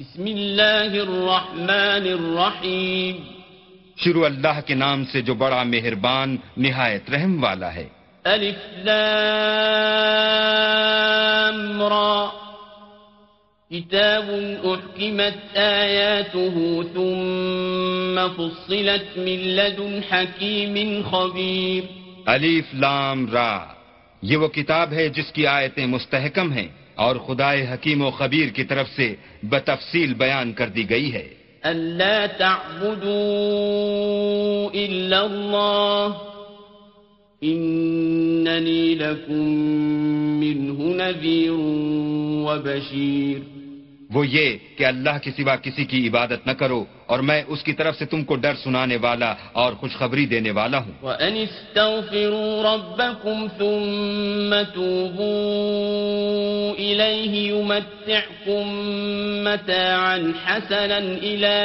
بسم اللہ الرحمن الرحیم۔ شروع اللہ کے نام سے جو بڑا مہربان نہایت رحم والا ہے۔ الف لام را۔ كتاب أحكمت آياته ثم فصلت من لدن حكيم خبير الف لام را۔ یہ وہ کتاب ہے جس کی آیتیں مستحکم ہیں۔ اور خدا حکیم و خبیر کی طرف سے بتفصیل بیان کر دی گئی ہے۔ اللہ تعبدوا إلا الله إنني لكم منه نذير وبشير وہ یہ کہ اللہ کے سوا کسی کی عبادت نہ کرو اور میں اس کی طرف سے تم کو ڈر سنانے والا اور خوشخبری دینے والا ہوں۔ وَأَنِ اسْتَغْفِرُوا رَبَّكُمْ ثُمَّ تُوبُوا إِلَيْهِ يُمَتِّعْكُمْ مَتَاعًا حَسَنًا إِلَى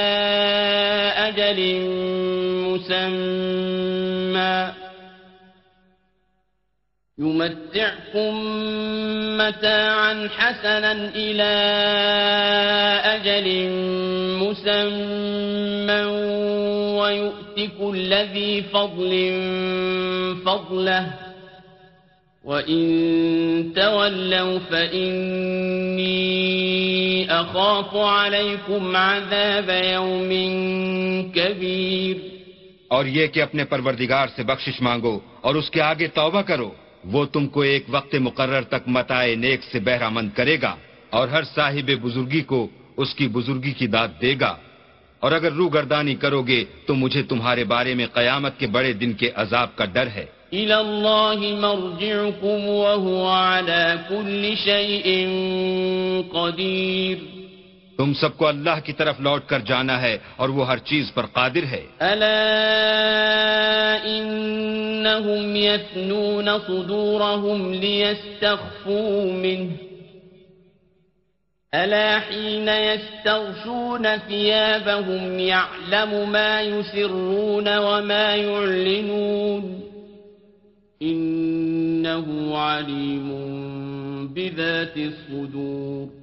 أَجَلٍ مُّسَمًّى يمتعكم متاعا حسنا إلى أجل مسمى ويؤتك الذي فضل فضله وإن تولوا فإني أخاف عليكم عذاب يوم كبير اور یہ کہ اپنے پروردگار سے بخشش مانگو اور اس کے آگے توبہ کرو۔ وہ تم کو ایک وقت مقرر تک متائے نیک سے بہرہ مند کرے گا اور ہر صاحب بزرگی کو اس کی بزرگی کی داد دے گا۔ اور اگر رو گردانی کرو گے تو مجھے تمہارے بارے میں قیامت کے بڑے دن کے عذاب کا ڈر ہے۔ إلى الله مرجعكم وهو على كل شيء قدير تم سب کو اللہ کی طرف لوٹ کر جانا ہے اور وہ ہر چیز پر قادر ہے۔ ألا إنهم يثنون صدورهم ليستخفوا منه ألا حين يستغشون ثيابهم يعلم ما يسرون وما يعلنون إنه عليم بذات الصدور۔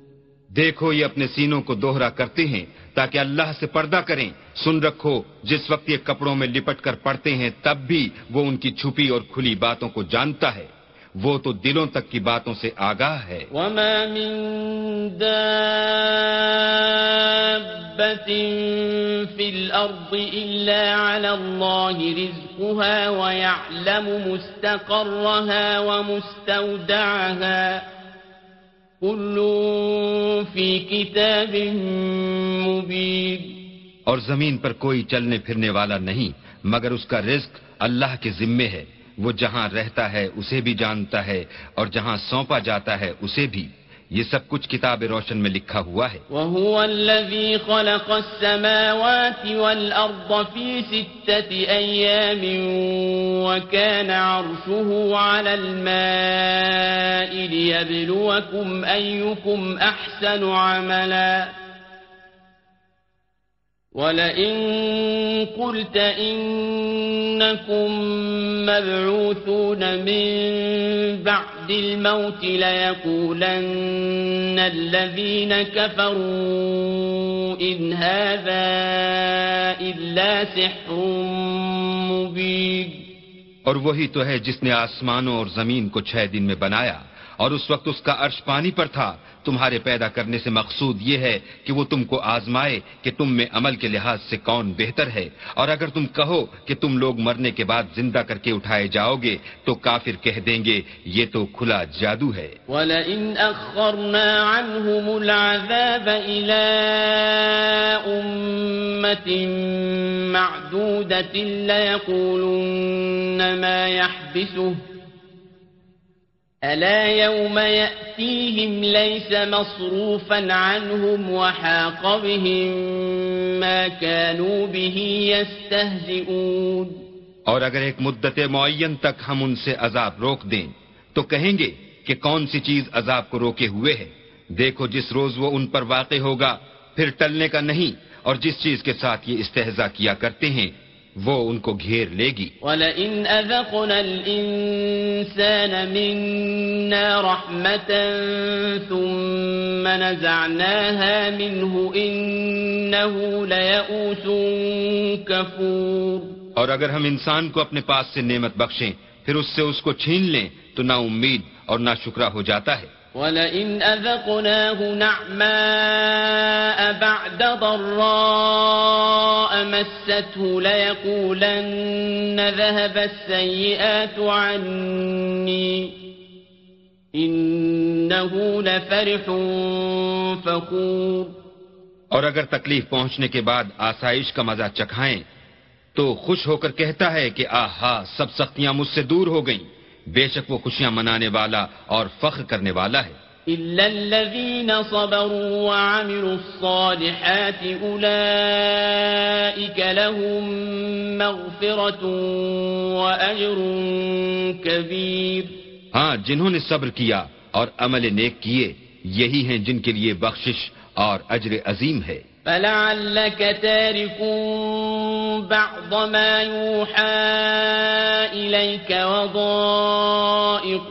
دیکھو یہ اپنے سینوں کو دوہرا کرتے ہیں تاکہ اللہ سے پردہ کریں۔ سن رکھو، جس وقت یہ کپڑوں میں لپٹ کر پڑتے ہیں، تب بھی وہ ان کی چھپی اور کھلی باتوں کو جانتا ہے۔ وہ تو دلوں تک کی باتوں سے آگاہ ہے۔ وما من دابة في الأرض إلا على الله رزقها ويعلم مستقرها ومستودعها۔ كل في كتاب مبين اور زمین پر کوئی چلنے پھرنے والا نہیں، مگر اس کا رزق اللہ کے ذمے ہے۔ وہ جہاں رہتا ہے، اسے بھی جانتا ہے، اور جہاں سونپا جاتا ہے، اسے بھی۔ یہ سب کچھ کتاب روشن میں لکھا ہوا ہے۔ وهو الذي خلق السماوات والأرض في ستة أيام وكان عرشه على الماء ليبلوكم أيكم أحسن عملا ولئن قلت إنكم مبعوثون من بعد الموت ليقولن الذين كفروا إن هذا إلا سحر مبين اور وہی تو ہے جس نے آسمانوں اور زمین کو چھ دن میں بنایا۔ اور اس وقت اس کا عرش پانی پر تھا۔ تمہارے پیدا کرنے سے مقصود یہ ہے کہ وہ تم کو آزمائے کہ تم میں عمل کے لحاظ سے کون بہتر ہے۔ اور اگر تم کہو کہ تم لوگ مرنے کے بعد زندہ کر کے اٹھائے جاؤ گے، تو کافر کہہ دیں گے، یہ تو کھلا جادو ہے۔ ولئن أخرنا عنهم العذاب إلى أمة معدودة ليقولن ما يحبسه ألا يوم يأتيهم ليس مصروفا عنهم وحاق بهم ما كانوا به يستهزئون اور اگر ایک مدت معین تک ہم ان سے عذاب روک دیں، تو کہیں گے کہ کون سی چیز عذاب کو روکے ہوئے ہے؟ دیکھو جس روز وہ ان پر واقع ہوگا، پھر ٹلنے کا نہیں، اور جس چیز کے ساتھ یہ استحضا کیا کرتے ہیں وہ ان کو گھیر لے گی۔ وَلَئِنْ أَذَقْنَا الْإِنسَانَ مِنَّا رَحْمَةً ثُمَّ نَزَعْنَاهَا مِنْهُ إِنَّهُ لَيَئُوسٌ كَفُورٌ۔ اور اگر ہم انسان کو اپنے پاس سے نعمت بخشیں پھر اس سے اس کو چھین لیں تو نہ امید اور نہ شکرہ ہو جاتا ہے۔ وَلَئِنْ أَذَقْنَاهُ نَعْمَاءَ بَعْدَ ضَرَّاءَ مَسَّتْهُ لَيَقُولَنَّ ذَهَبَ السَّيِّئَاتُ عَنِّي إِنَّهُ لَفَرِحٌ فَخُورٌ۔ اور اگر تکلیف پہنچنے کے بعد آسائش کا مزہ چکھائیں، تو خوش ہو کر کہتا ہے کہ آہا، سب سختیاں مجھ سے دور ہو گئیں۔ بے شک وہ خوشیاں منانے والا اور فخر کرنے والا ہے۔ إلا الذين صبروا وعملوا الصالحات أولئك لهم مغفرة وأجر كبير۔ ہاں جنہوں نے صبر کیا اور عمل نیک کیے یہی ہیں جن کے لیے بخشش اور اجر عظیم ہے۔ فلعلك تارك بعض ما يوحى إليك وضائق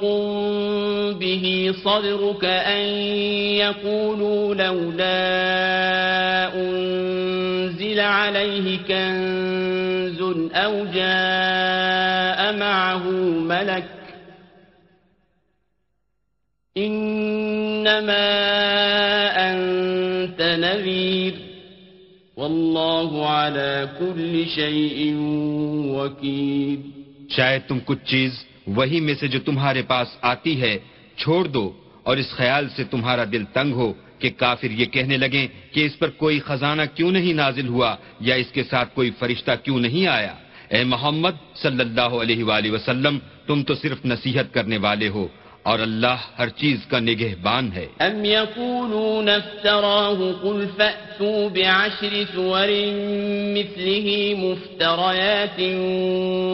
به صدرك أن يقولوا لولا أنزل عليه كنز أو جاء معه ملك إنما أنت نذير والله على كل شيء وكيل شاید تم کچھ چیز وہی میں سے جو تمہارے پاس آتی ہے، چھوڑ دو اور اس خیال سے تمہارا دل تنگ ہو کہ کافر یہ کہنے لگیں کہ اس پر کوئی خزانہ کیوں نہیں نازل ہوا یا اس کے ساتھ کوئی فرشتہ کیوں نہیں آیا۔ اے محمد صلی اللہ علیہ وآلہ وسلم، تم تو صرف نصیحت کرنے والے ہو۔ اور اللہ ہر چیز کا نگہبان ہے۔ أم يقولون افتراه قل فأتوا بعشر سور مثله مفتريات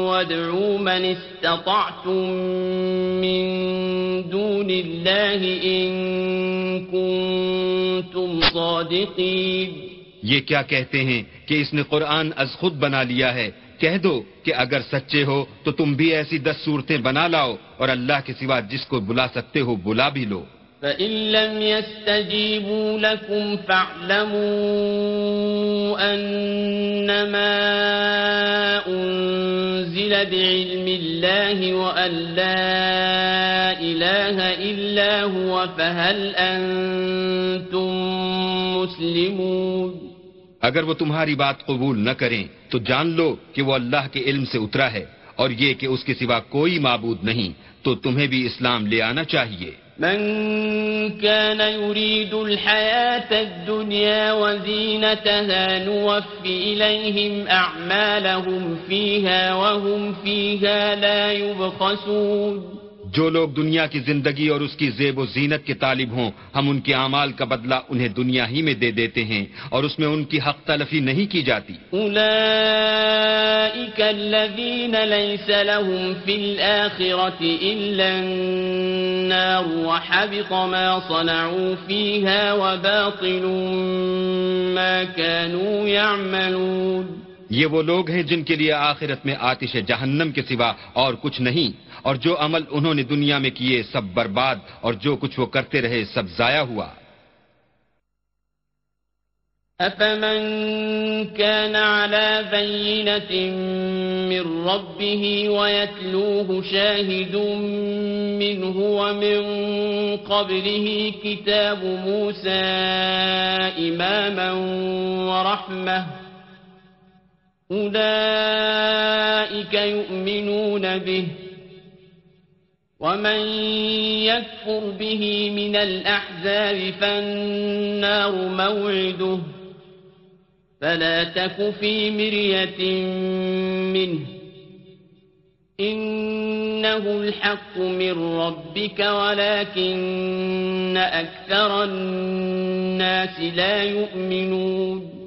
وادعوا من استطعتم من دون الله إن كنتم صادقين۔ یہ کیا کہتے ہیں کہ اس نے قرآن از خود بنا لیا ہے کہہ دو کہ اگر سچے ہو تو تم بھی ایسی دس صورتیں بنا لاؤ اور اللہ کے سوا جس کو بلا سکتے ہو بلا بھی لو۔ فإن لم يستجيبوا لكم فاعلموا أنما أنزل بعلم الله وأن لا إله إلا هو فهل أنتم مسلمون اگر وہ تمہاری بات قبول نہ کریں، تو جان لو کہ وہ اللہ کے علم سے اترا ہے اور یہ کہ اس کے سوا کوئی معبود نہیں، تو تمہیں بھی اسلام لے آنا چاہیے۔ من كان يريد الحياة الدنيا وزينتها نوف إليهم أعمالهم فيها وهم فيها لا يبخسون۔ جو لوگ دنیا کی زندگی اور اس کی زیب و زینت کے طالب ہوں ہم ان کے اعمال کا بدلہ انہیں دنیا ہی میں دے دیتے ہیں اور اس میں ان کی حق تلفی نہیں کی جاتی۔ لهم في الآخرة إلا النار وحبط ما صنعوا فيها وباطل ما كانوا يعملون یہ وہ لوگ ہیں جن کے لیے آخرت میں آتش جہنم کے سوا اور کچھ نہیں۔ اور جو عمل انہوں نے دنیا میں کیے سب برباد اور جو کچھ وہ کرتے رہے سب ضائع ہوا۔ أفمن كان على بينة من ربه ويتلوه شاهد منه ومن قبله كتاب موسى إماما ورحمة أولئك يؤمنون به ومن يكفر به من الأحزاب فالنار موعده فلا تك في مرية منه إنه الحق من ربك ولكن أكثر الناس لا يؤمنون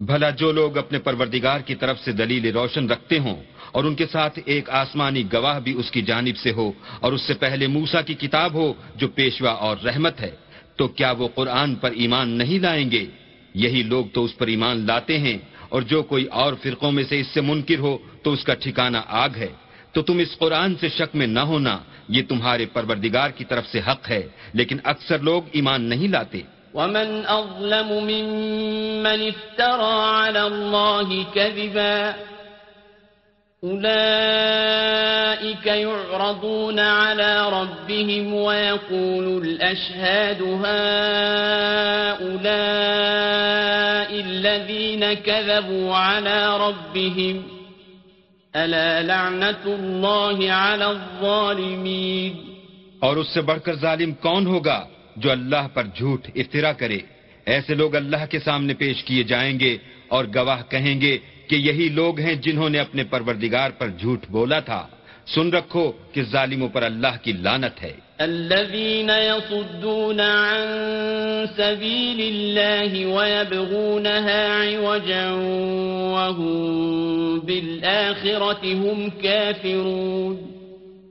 بھلا جو لوگ اپنے پروردگار کی طرف سے دلیل روشن رکھتے ہوں اور ان کے ساتھ ایک آسمانی گواہ بھی اس کی جانب سے ہو، اور اس سے پہلے موسا کی کتاب ہو جو پیشوا اور رحمت ہے۔ تو کیا وہ قرآن پر ایمان نہیں لائیں گے؟ یہی لوگ تو اس پر ایمان لاتے ہیں، اور جو کوئی اور فرقوں میں سے اس سے منکر ہو تو اس کا ٹھکانہ آگ ہے۔ تو تم اس قرآن سے شک میں نہ ہونا، یہ تمہارے پروردگار کی طرف سے حق ہے، لیکن اکثر لوگ ایمان نہیں لاتے۔ ومن أظلم ممن افترى على الله كذبا أولئك يعرضون على ربهم ويقول الأشهاد هؤلاء الذين كذبوا على ربهم ألا لعنة الله على الظالمين اور اس سے بڑھ کر ظالم کون ہوگا جو اللہ پر جھوٹ افطرا کرے؟ ایسے لوگ اللہ کے سامنے پیش کیے جائیں گے اور گواہ کہیں گے کہ یہی لوگ ہیں جنہوں نے اپنے پروردگار پر جھوٹ بولا تھا۔ سن رکھو کہ ظالموں پر اللہ کی لانت ہے۔ الذين يصدون عن سبيل الله ويبغونها عوجا وهم بالآخرة هم كافرون۔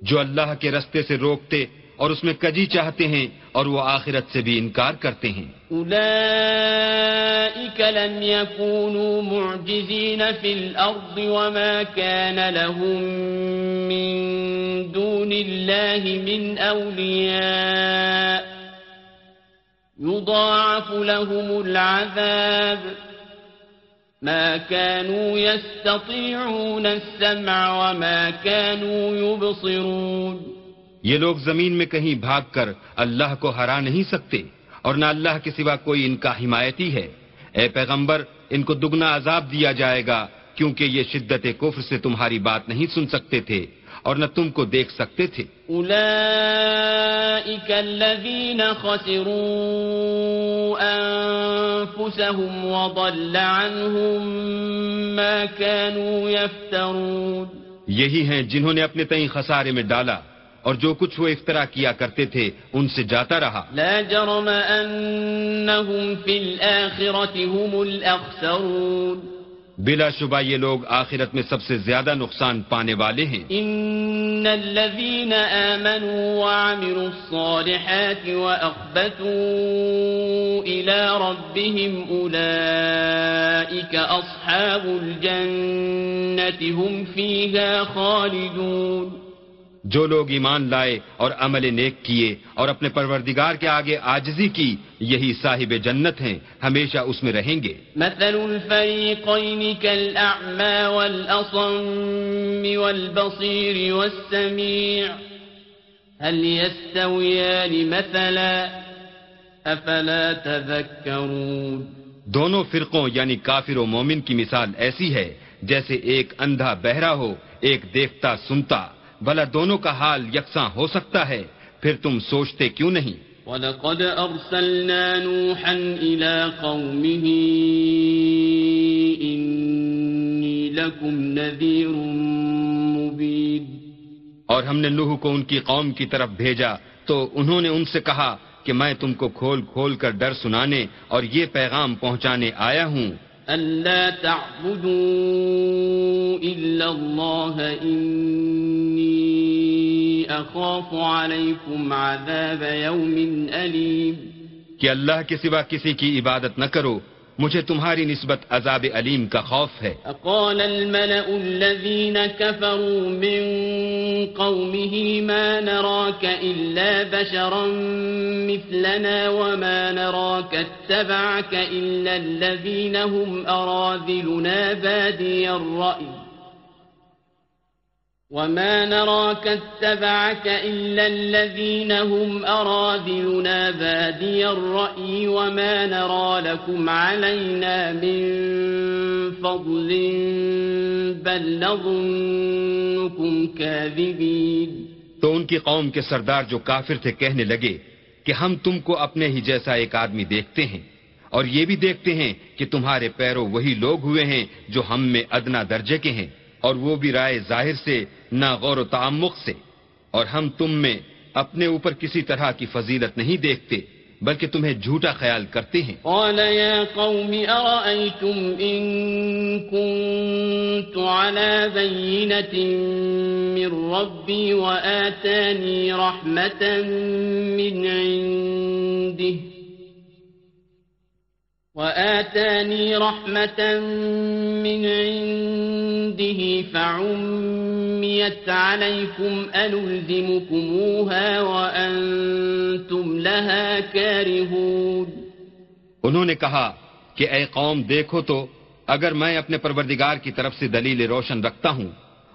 جو اللہ کے رستے سے روکتے اور اس میں کجی چاہتے ہیں اور وہ آخرت سے بھی انکار کرتے ہیں۔ أولئك لم يكونوا معجزين في الأرض وما كان لهم من دون الله من أولياء يضاعف لهم العذاب ما كانوا يستطيعون السمع وما كانوا يبصرون یہ لوگ زمین میں کہیں بھاگ کر اللہ کو ہرا نہیں سکتے۔ اور نہ اللہ کے سوا کوئی ان کا حمایتی ہے۔ اے پیغمبر ان کو دگنا عذاب دیا جائے گا کیونکہ یہ شدت کفر سے تمہاری بات نہیں سن سکتے تھے اور نہ تم کو دیکھ سکتے تھے۔ الذین خسروا انفسهم وضل عنهم ما كانوا يفترون یہی ہیں جنہوں نے اپنے تئیں خسارے میں ڈالا۔ اور جو کچھ وہ افطرا کیا کرتے تھے ان سے جاتا رہا۔ لا جرم انہم فی الاخرت هم الاخسرون۔ بلا شبہ یہ لوگ آخرت میں سب سے زیادہ نقصان پانے والے ہیں۔ ان الذين آمنوا وعملوا الصالحات واخبتوا الى ربهم اولئك اصحاب الجنة هم فيها خالدون۔ جو لوگ ایمان لائے اور عمل نیک کیے اور اپنے پروردگار کے آگے آجزی کی یہی صاحب جنت ہیں ہمیشہ اس میں رہیں گے۔ مثل الفریقین كالأعمى والأصم والبصير والسميع هل يستويان مثلا؟ افلا تذكرون؟ دونوں فرقوں یعنی کافر و مومن کی مثال ایسی ہے جیسے ایک اندھا بہرا ہو ایک دیکھتا سنتا۔ بھلا دونوں کا حال یکساں ہو سکتا ہے پھر تم سوچتے کیوں نہیں؟ وَلَقَدْ أَرْسَلْنَا نُوحًا إِلَىٰ قَوْمِهِ إِنِّي لَكُمْ نَذِيرٌ مُبِينٌ۔ اور ہم نے نوح کو ان کی قوم کی طرف بھیجا تو انہوں نے ان سے کہا کہ میں تم کو کھول کھول کر ڈر سنانے اور یہ پیغام پہنچانے آیا ہوں۔ ألا تعبدوا إلا الله إني أخاف عليكم عذاب يوم أليم کہ اللہ کے سوا کسی کی عبادت نہ کرو مجھے تمہاری نسبت عذاب علیم کا خوف ہے۔ اقال الملأ الذين كفروا من قومه ما نراك الا بشرا مثلنا وما نراك اتبعك الا الذين هم اراذلنا بادي الرأي۔ وما نراك اتبعك إلا الذين هم أراذلنا بادي الرأي وما نرى لكم علينا من فضل بل نظنكم كاذبين تو ان کی قوم کے سردار جو کافر تھے کہنے لگے کہ ہم تم کو اپنے ہی جیسا ایک آدمی دیکھتے ہیں اور یہ بھی دیکھتے ہیں کہ تمہارے پیرو وہی لوگ ہوئے ہیں جو ہم میں ادنا درجے کے ہیں۔ اور وہ بھی رائے ظاہر سے، نہ غور و تعمق سے۔ اور ہم تم میں اپنے اوپر کسی طرح کی فضیلت نہیں دیکھتے، بلکہ تمہیں جھوٹا خیال کرتے ہیں۔ قال يا قوم، أرأيتم إن كنت على بينة من ربي وآتاني رحمة من عنده؟ وآتاني رحمة من عنده فعميت عليكم أنلزمكموها وأنتم لها كارهون انہوں نے کہا کہ اے قوم دیکھو تو اگر میں اپنے پروردگار کی طرف سے دلیل روشن رکھتا ہوں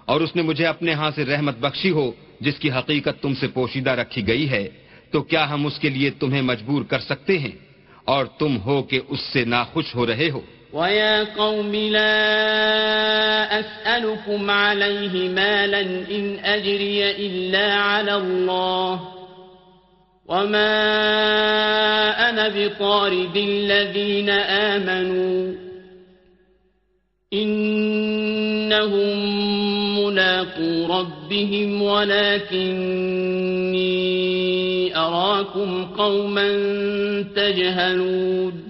اور اس نے مجھے اپنے ہاں سے رحمت بخشی ہو جس کی حقیقت تم سے پوشیدہ رکھی گئی ہے، تو کیا ہم اس کے لیے تمہیں مجبور کر سکتے ہیں؟ اور تم ہو کہ اس سے ناخوش ہو رہے ہو۔ وَيَا قَوْمِ لَا أَسْأَلُكُمْ عَلَيْهِ مَالًا إِنْ أَجْرِيَ إِلَّا عَلَى اللَّهِ وَمَا أَنَا بِطَارِدِ الَّذِينَ آمَنُوا إِنَّهُمْ مُلَاقُو رَبِّهِمْ وَلَكِنِّي أَرَاكُمْ قَوْمًا تَجْهَلُونَ.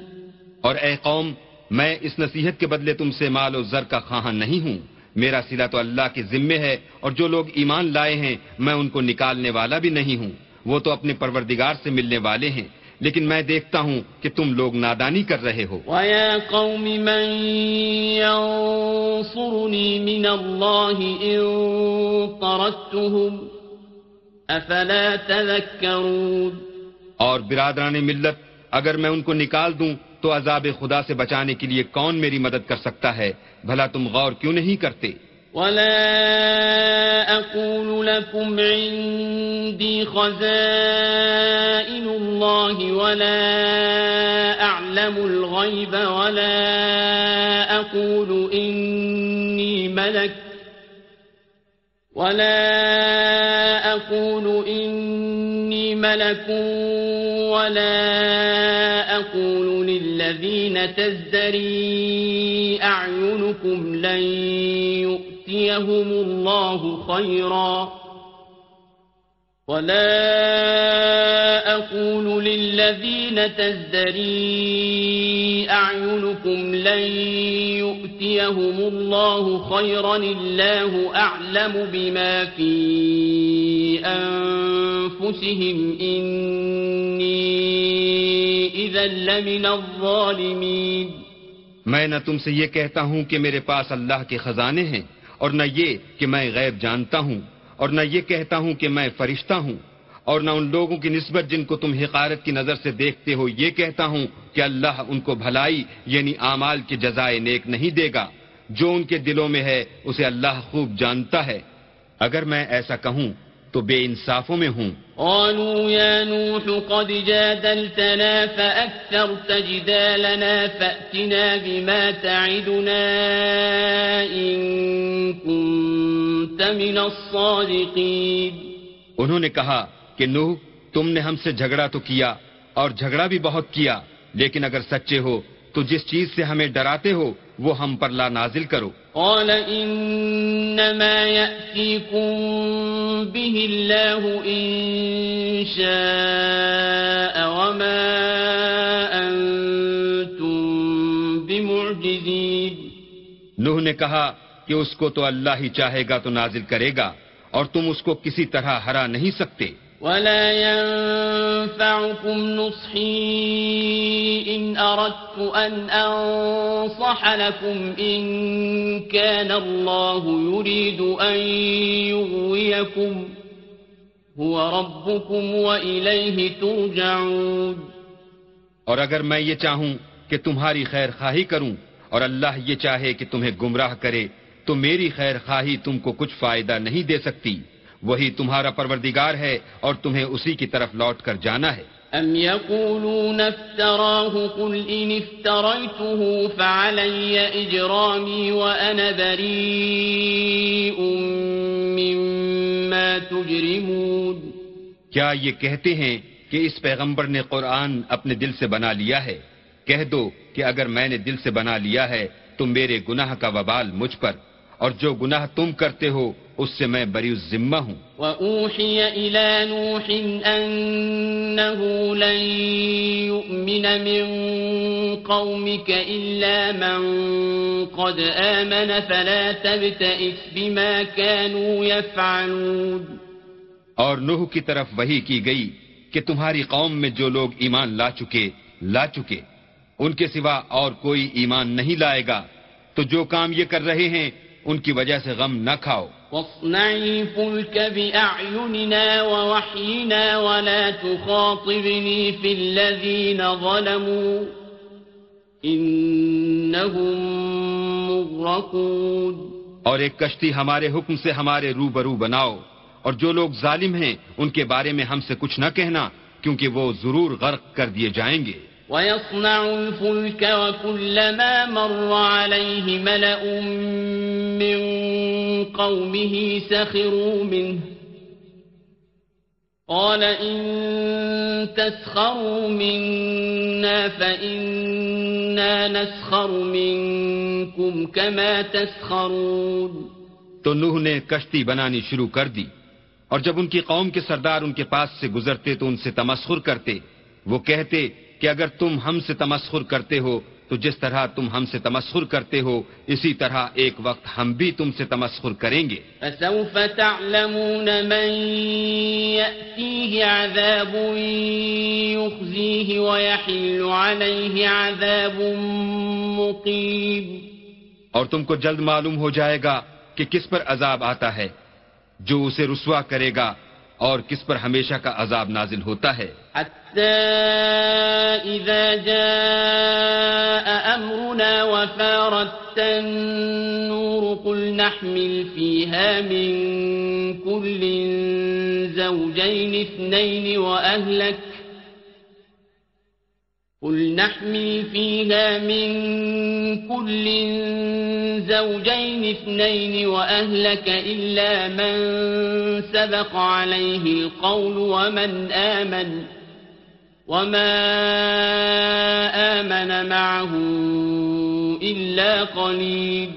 اور اے قوم، میں اس نصیحت کے بدلے تم سے مال و زر کا خواہاں نہیں ہوں۔ میرا سلا تو اللہ کے ذمے ہے اور جو لوگ ایمان لائے ہیں، میں ان کو نکالنے والا بھی نہیں ہوں۔ وہ تو اپنے پروردگار سے ملنے والے ہیں۔ لیکن میں دیکھتا ہوں کہ تم لوگ نادانی کر رہے ہو۔ وَيَا قَوْمِ مَن يَنصُرُنِي مِنَ اللَّهِ إِن طَرَدتُّهُمْ أَفَلَا تَذَكَّرُونَ اور برادران ملت اگر میں ان کو نکال دوں تو عذاب خدا سے بچانے کے لیے کون میری مدد کر سکتا ہے؟ بھلا تم غور کیوں نہیں کرتے؟ ولا أقول لكم عندي خزائن الله ولا أعلم الغيب ولا أقول إني ملك ولا أقول إني ملك ولا أقول للذين تزدري أعينكم لن يؤمنوا يؤتيهم الله خيرا ولا أقول للذين تزدري أعينكم لن يؤتيهم الله خيرا الله أعلم بما في أنفسهم إني إذا لمن الظالمين میں نہ تم سے یہ کہتا ہوں کہ میرے پاس اللہ کے خزانے ہیں۔ اور نہ یہ کہ میں غیب جانتا ہوں، اور نہ یہ کہتا ہوں کہ میں فرشتہ ہوں، اور نہ ان لوگوں کی نسبت جن کو تم حقارت کی نظر سے دیکھتے ہو یہ کہتا ہوں کہ اللہ ان کو بھلائی یعنی اعمال کی جزائے نیک نہیں دے گا۔ جو ان کے دلوں میں ہے، اسے اللہ خوب جانتا ہے۔ اگر میں ایسا کہوں تو بے انصافوں میں ہوں۔ قالوا يا نوح قد جادلتنا فأكثرت جدالنا فأتنا بما تعدنا إن كنت من الصادقين۔ انہوں نے کہا کہ نوح تم نے ہم سے جھگڑا تو کیا اور جھگڑا بھی بہت کیا لیکن اگر سچے ہو تو جس چیز سے ہمیں ڈراتے ہو وہ ہم پر لا نازل کرو۔ قال إنما يأتيكم به الله إن شاء وما أنتم بمعجزين. نوح نے کہا کہ اس کو تو اللہ ہی چاہے گا تو نازل کرے گا اور تم اس کو کسی طرح ہرا نہیں سکتے۔ ولا ينفعكم نصحي إن أردت أن أنصح لكم إن كان الله يريد أن يغويكم هو ربكم وإليه ترجعون اور اگر میں یہ چاہوں کہ تمہاری خیر خواہی کروں اور اللہ یہ چاہے کہ تمہیں گمراہ کرے، تو میری خیر خواہی تم کو کچھ فائدہ نہیں دے سکتی۔ وہی تمہارا پروردگار ہے اور تمہیں اسی کی طرف لوٹ کر جانا ہے۔ أم يقولون افتراه قل إن افتريته فعلي إجرامي وأنا بريء مما تجرمون۔ کیا یہ کہتے ہیں کہ اس پیغمبر نے قرآن اپنے دل سے بنا لیا ہے؟ کہہ دو کہ اگر میں نے دل سے بنا لیا ہے تو میرے گناہ کا وبال مجھ پر۔ اور جو گناہ تم کرتے ہو اس سے میں بری ذمہ ہوں۔ وأوحي إلى نوح أنه لن يؤمن من قومك إلا من قد آمن فلا تبتئس بما كانوا يفعلون۔ اور نوح کی طرف وہی کی گئی کہ تمہاری قوم میں جو لوگ ایمان لا چکے لا چکے۔ ان کے سوا اور کوئی ایمان نہیں لائے گا۔ تو جو کام یہ کر رہے ہیں ان کی وجہ سے غم نہ کھاؤ۔ واصنع الفلك بأعيننا ووحينا ولا تخاطبني في الذين ظلموا إنهم مغرقون۔ اور ایک کشتی ہمارے حکم سے ہمارے روبرو بناؤ۔ اور جو لوگ ظالم ہیں ان کے بارے میں ہم سے کچھ نہ کہنا کیونکہ وہ ضرور غرق کر دیے جائیں گے۔ ويصنع الفلك وكلما مر عليه ملأ من قومه سخروا منه قال إن تسخروا منا فإنا نسخر منكم كما تسخرون تو نوح نے کشتی بنانی شروع کر دی اور جب ان کی قوم کے سردار ان کے پاس سے گزرتے تو ان سے تمسخر کرتے، وہ کہتے کہ اگر تم ہم سے تمسخر کرتے ہو تو جس طرح تم ہم سے تمسخر کرتے ہو اسی طرح ایک وقت ہم بھی تم سے تمسخر کریں گے۔ فسوف تعلمون من يأتيه عذاب يخزيه ويحل عليه عذاب مقيم اور تم کو جلد معلوم ہو جائے گا کہ کس پر عذاب آتا ہے جو اسے رسوا کرے گا۔ اور کس پر ہمیشہ کا عذاب نازل ہوتا ہے؟ حتى إذا جاء أمرنا وفارت النور قل نحمل فيها من كل زوجين اثنين وأهلك قل نحمل فيها من كل زوجين اثنين وأهلك إلا من سبق عليه القول ومن آمن وما آمن معه إلا قليل.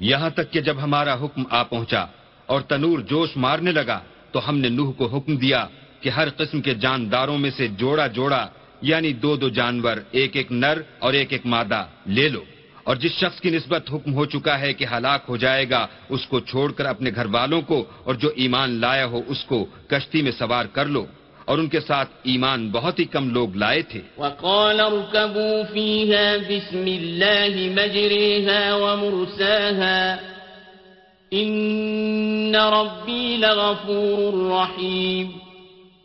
یہاں تک کہ جب ہمارا حکم آ پہنچا اور تنور جوش مارنے لگا تو ہم نے نوح کو حکم دیا کہ ہر قسم کے جانداروں میں سے جوڑا جوڑا یعنی دو دو جانور، ایک ایک نر اور ایک ایک مادہ لے لو۔ اور جس شخص کی نسبت حکم ہو چکا ہے کہ ہلاک ہو جائے گا اس کو چھوڑ کر اپنے گھر والوں کو اور جو ایمان لایا ہو اس کو کشتی میں سوار کر لو۔ اور ان کے ساتھ ایمان بہت ہی کم لوگ لائے تھے۔ وقال اركبوا فيها بسم الله مجريها ومرساها إن ربي لغفور رحيم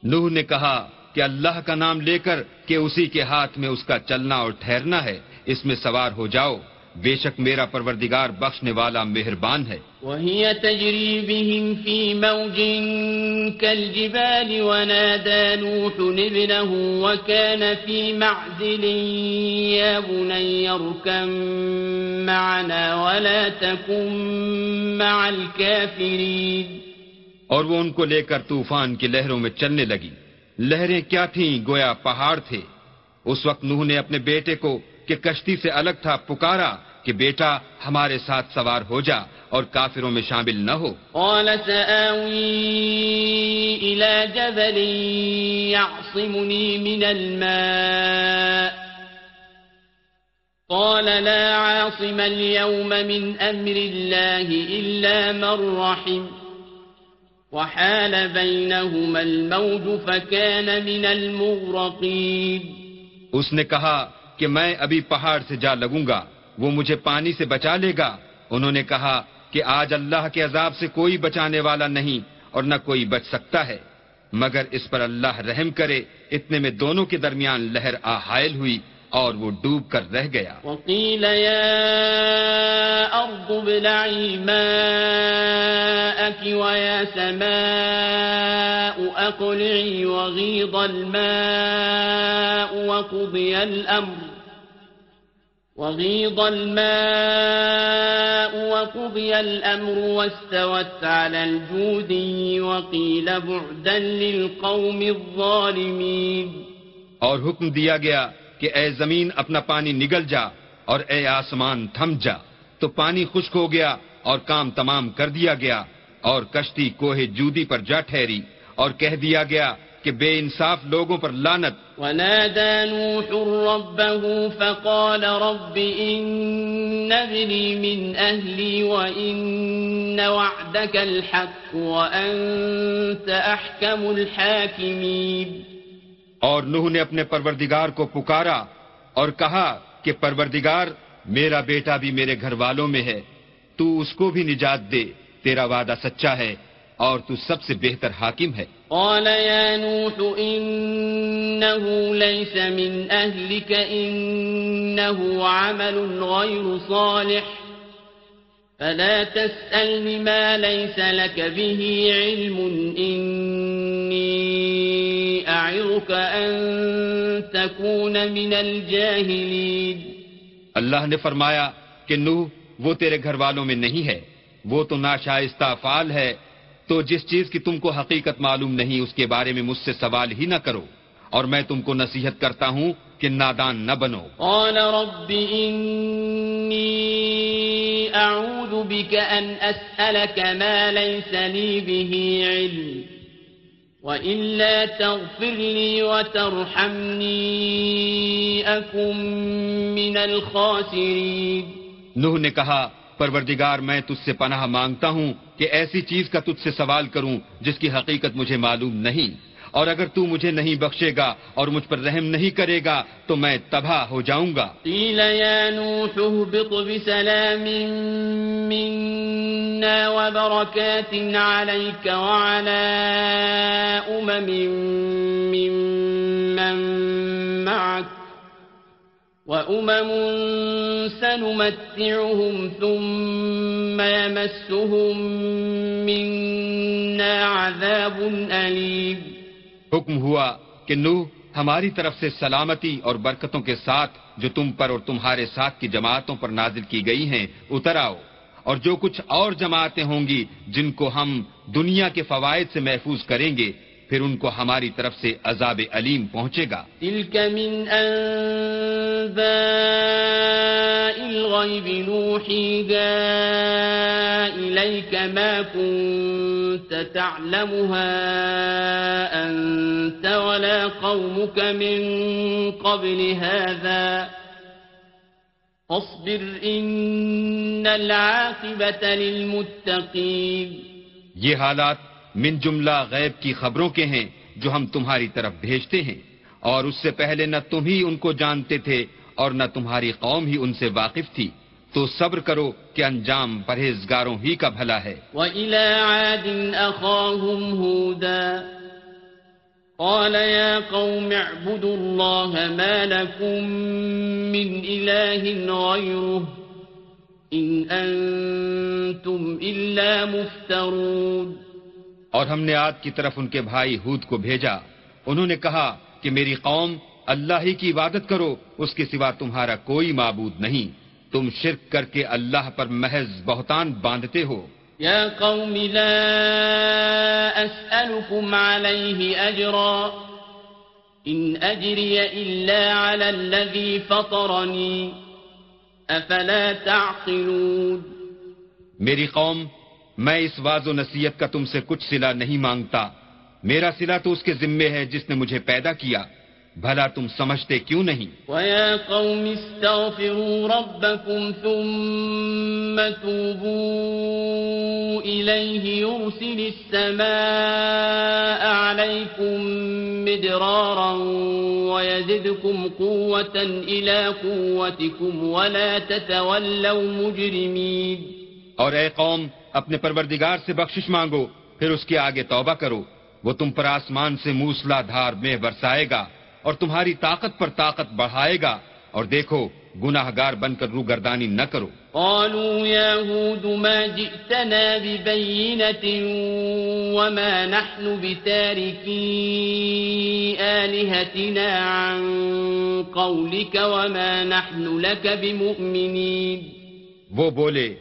نوح نے کہا کہ اللہ کا نام لے کر کہ اسی کے ہاتھ میں اس کا چلنا اور ٹھہرنا ہے اس میں سوار ہو جاؤ۔ بے شک میرا پروردگار بخشنے والا مہربان ہے۔ وهي تجري بهم في موج كالجبال ونادى نوح ابنه وكان في معزل يا بني اركم معنا ولا تكن مع الكافرين۔ اور وہ ان کو لے کر طوفان کی لہروں میں چلنے لگی۔ لہریں کیا تھیں گویا پہاڑ تھے۔ اس وقت نوح نے اپنے بیٹے کو کہ کشتی سے الگ تھا پکارا کہ بیٹا ہمارے ساتھ سوار ہو جا اور کافروں میں شامل نہ ہو۔ قال سآوي إلى جبل يعصمني من الماء۔ قال لا عاصم اليوم من أمر الله إلا من رحم۔ وحال بينهما الموج فكان من المغرقين۔ اس نے کہا کہ میں ابھی پہاڑ سے جا لگوں گا، وہ مجھے پانی سے بچا لے گا۔ انہوں نے کہا کہ آج اللہ کے عذاب سے کوئی بچانے والا نہیں اور نہ کوئی بچ سکتا ہے۔ مگر اس پر اللہ رحم کرے، اتنے میں دونوں کے درمیان لہر آ حائل ہوئی۔ اور وہ ڈوب کر رہ گیا۔ وقيل يا أرض ابلعي ماءك ويا سماء أقلعي وغيض الماء وقضي الأمر وغيض الماء وقضي الأمر واستوت على الجودي وقيل بعدا للقوم الظالمين۔ اور حکم دیا گیا کہ اے زمین اپنا پانی نگل جا اور اے آسمان تھم جا، تو پانی خشک ہو گیا اور کام تمام کر دیا گیا اور کشتی کوہ جودی پر جا ٹھہری اور کہہ دیا گیا کہ بے انصاف لوگوں پر لانت ونادى نوح ربه فقال رب إن ابني من أهلي وإن وعدك الحق وأنت أحكم الحاكمين۔ اور نوح نے اپنے پروردگار کو پکارا اور کہا کہ پروردگار، میرا بیٹا بھی میرے گھر والوں میں ہے۔ تو اس کو بھی نجات دے، تیرا وعدہ سچا ہے اور تو سب سے بہتر حاکم ہے۔ قال يا نوح، إنه ليس من أهلك، إنه عمل غير صالح۔ فلا تسألني ما ليس لك به علم. إني أعظك أن تكون من الجاهلين. اللہ نے فرمایا کہ نوح وہ تیرے گھر والوں میں نہیں ہے وہ تو ناشائستہ فعال ہے تو جس چیز کی تم کو حقیقت معلوم نہیں اس کے بارے میں مجھ سے سوال ہی نہ کرو اور میں تم کو نصیحت کرتا ہوں کہ نادان نہ بنو۔ قال رب إني أعوذ بك أن أسألك ما ليس لي به علم وإلا تغفر لي وترحمني أكن من الخاسرين. نوح نے کہا، پروردگار، میں تجھ سے پناہ مانگتا ہوں کہ ایسی چیز کا تجھ سے سوال کروں جس کی حقیقت مجھے معلوم نہیں۔ اور اگر تو مجھے نہیں بخشے گا اور مجھ پر رحم نہیں کرے گا، تو میں تباہ ہو جاؤں گا۔ قيل يا نوح، اهبط بسلام منا وبركات عليك وعلى أمم ممن معك وأمم سنمتعهم ثم يمسهم منا عذاب أليم حکم ہوا کہ نوح، ہماری طرف سے سلامتی اور برکتوں کے ساتھ جو تم پر اور تمہارے ساتھ کی جماعتوں پر نازل کی گئی ہیں، اتر آؤ۔ اور جو کچھ اور جماعتیں ہوں گی، جن کو ہم دنیا کے فوائد سے محفوظ کریں گے پھر ان کو ہماری طرف سے عذاب علیم پہنچے گا۔ تلك من أنباء الغيب نوحيها إليك ما كنت تعلمها أنت ولا قومك من قبل هذا. فاصبر إن العاقبة للمتقين. یہ حالات من جملہ غیب کی خبروں کے ہیں جو ہم تمہاری طرف بھیجتے ہیں، اور اس سے پہلے نہ تم ہی ان کو جانتے تھے اور نہ تمہاری قوم ہی ان سے واقف تھی۔ تو صبر کرو کہ انجام پرہیزگاروں ہی کا بھلا ہے۔ وإلى عاد أخاهم هودا۔ قال يا قوم اعبدوا الله ما لكم من إله غيره إن أنتم إلا مفترون۔ اور ہم نے عاد کی طرف ان کے بھائی ہود کو بھیجا۔ انہوں نے کہا کہ میری قوم اللہ ہی کی عبادت کرو اس کے سوا تمہارا کوئی معبود نہیں۔ تم شرک کر کے اللہ پر محض بہتان باندھتے ہو۔ يا قوم لا أسألكم عليه أجرا إن أجري إلا على الذي فطرني أفلا تعقلون۔ میری قوم میں اس واض و نصیحت کا تم سے کچھ صلہ نہیں مانگتا۔ میرا صلہ تو اس کے ذمے ہے جس نے مجھے پیدا کیا۔ بھلا تم سمجھتے کیوں نہیں؟ ويا قوم استغفروا ربكم ثم توبوا إليه يرسل السماء عليكم مدرارا ويزدكم قوة إلى قوتكم ولا تتولوا مجرمين اور اے قوم اپنے پروردگار سے بخشش مانگو پھر اس کے آگے توبہ کرو۔ وہ تم پر آسمان سے موسلا دھار میں برسائے گا اور تمہاری طاقت پر طاقت بڑھائے گا۔ اور دیکھو گناہ گار بن کر روگردانی نہ کرو۔ قالوا يا هود ما جئتنا ببينة وما نحن بتاركي آلهتنا عن قولك وما نحن لك بمؤمنين وہ بولے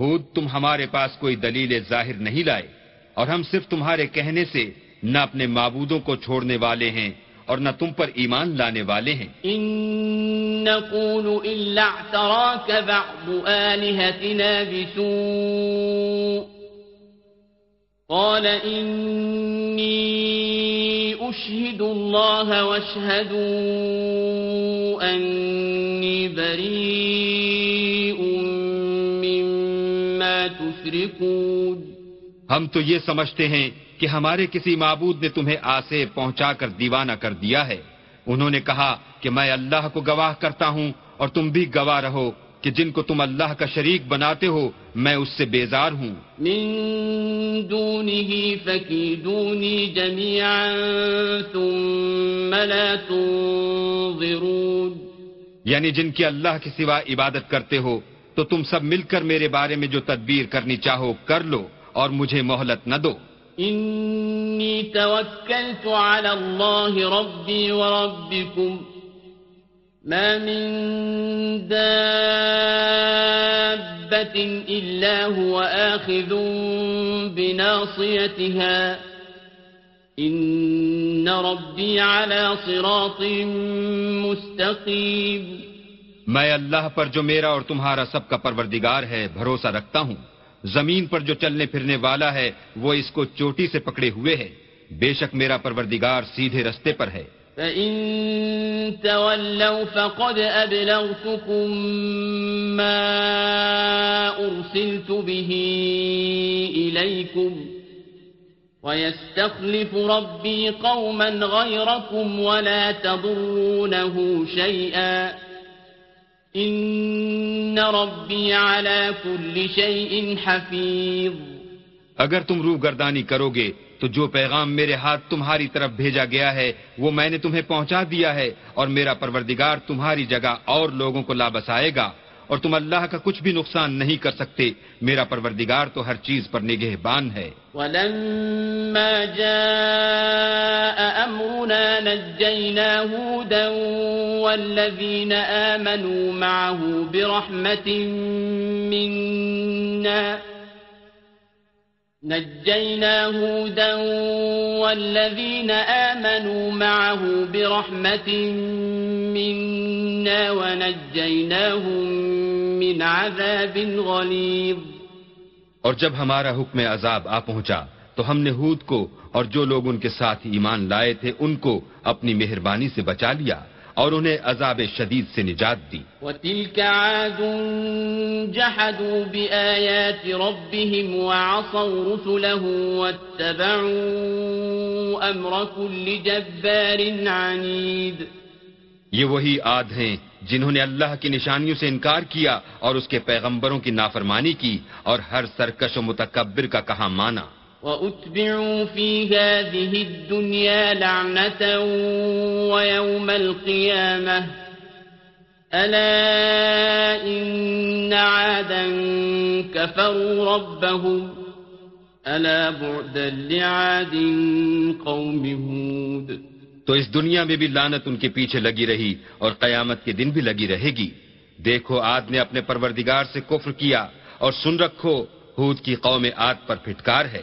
ہود تم ہمارے پاس کوئی دلیل ظاہر نہیں لائے، اور ہم صرف تمہارے کہنے سے نہ اپنے معبودوں کو چھوڑنے والے ہیں اور نہ تم پر ایمان لانے والے ہیں۔ إن نقول إلا اعتراك بعض آلهتنا بسوء۔ قال إني أشهد الله واشهدوا أني بريء ہم تو یہ سمجھتے ہیں کہ ہمارے کسی معبود نے تمہیں آسے پہنچا کر دیوانہ کر دیا ہے۔ انہوں نے کہا کہ میں اللہ کو گواہ کرتا ہوں اور تم بھی گواہ رہو کہ جن کو تم اللہ کا شریک بناتے ہو میں اس سے بیزار ہوں۔ من دونه جميعا ثم لا تنظرون۔ یعنی جن کی اللہ کے سوا عبادت کرتے ہو تو تم سب مل کر میرے بارے میں جو تدبیر کرنی چاہو کر لو اور مجھے مہلت نہ دو۔ إني توكلت على الله ربي وربكم ما من دابة إلا هو آخذ بناصيتها إن ربي على صراط مستقيم میں اللہ پر جو میرا اور تمہارا سب کا پروردگار ہے، بھروسہ رکھتا ہوں۔ زمین پر جو چلنے پھرنے والا ہے، وہ اس کو چوٹی سے پکڑے ہوئے ہے۔ بے شک میرا پروردگار سیدھے رستے پر ہے۔ فإن تولوا فقد أبلغتكم ما أرسلت به إليكم ويستخلف ربي قوما غيركم ولا تضرونه شيئا ان ربی على كل شيء حفیظ اگر تم روح گردانی کرو گے، تو جو پیغام میرے ہاتھ تمہاری طرف بھیجا گیا ہے، وہ میں نے تمہیں پہنچا دیا ہے اور میرا پروردگار تمہاری جگہ اور لوگوں کو لابس آئے گا۔ اور تم اللہ کا کچھ بھی نقصان نہیں کر سکتے۔ میرا پروردگار تو ہر چیز پر نگہبان ہے۔ ولما جاء أمرنا نجينا هودا والذين آمنوا معه برحمة منا نجينا هودا والذين آمنوا معه برحمة منا ونجيناهم من عذاب غليظ. اور جب ہمارا حکم عذاب آ پہنچا، تو ہم نے ہود کو اور جو لوگ ان کے ساتھ ایمان لائے تھے، ان کو اپنی مہربانی سے بچا لیا۔ اور انہیں عذاب شدید سے نجات دی۔ وتلك عاد جحدوا بآيات ربهم وعصوا رسله واتبعوا أمر كل جبار عنيد۔ یہ وہی عاد ہیں جنہوں نے اللہ کی نشانیوں سے انکار کیا اور اس کے پیغمبروں کی نافرمانی کی اور ہر سرکش و متکبر کا کہا مانا۔ وأتبعوا في هذه الدنيا لعنة ويوم القيامة ألا إن عادا كفروا ربهم ألا بعدا لعاد قوم هود تو اس دنیا میں بھی لانت ان کے پیچھے لگی رہی اور قیامت کے دن بھی لگی رہے گی۔ دیکھو، آد نے اپنے پروردگار سے کفر کیا اور سن رکھو، ہود کی قوم آد پر پھٹکار ہے۔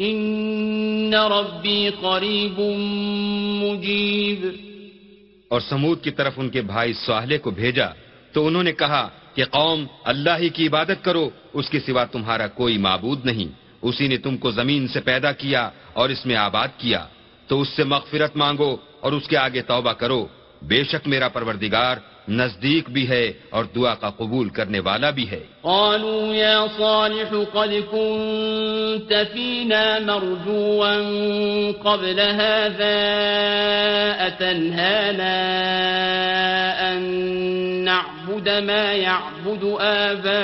إن ربي قريب مجيب۔ اور سمود کی طرف ان کے بھائی سواہلے کو بھیجا، تو انہوں نے کہا کہ قوم، اللہ ہی کی عبادت کرو، اس کے سوا تمہارا کوئی معبود نہیں۔ اسی نے تم کو زمین سے پیدا کیا اور اس میں آباد کیا۔ تو اس سے مغفرت مانگو اور اس کے آگے توبہ کرو۔ بے شک میرا پروردگار نزدیک بھی ہے اور دعا کا قبول کرنے والا بھی ہے۔ قالوا يا صالح قد كنت فينا مرجوا قبل هذا أتنهانا أن نعبد ما يعبد آباؤنا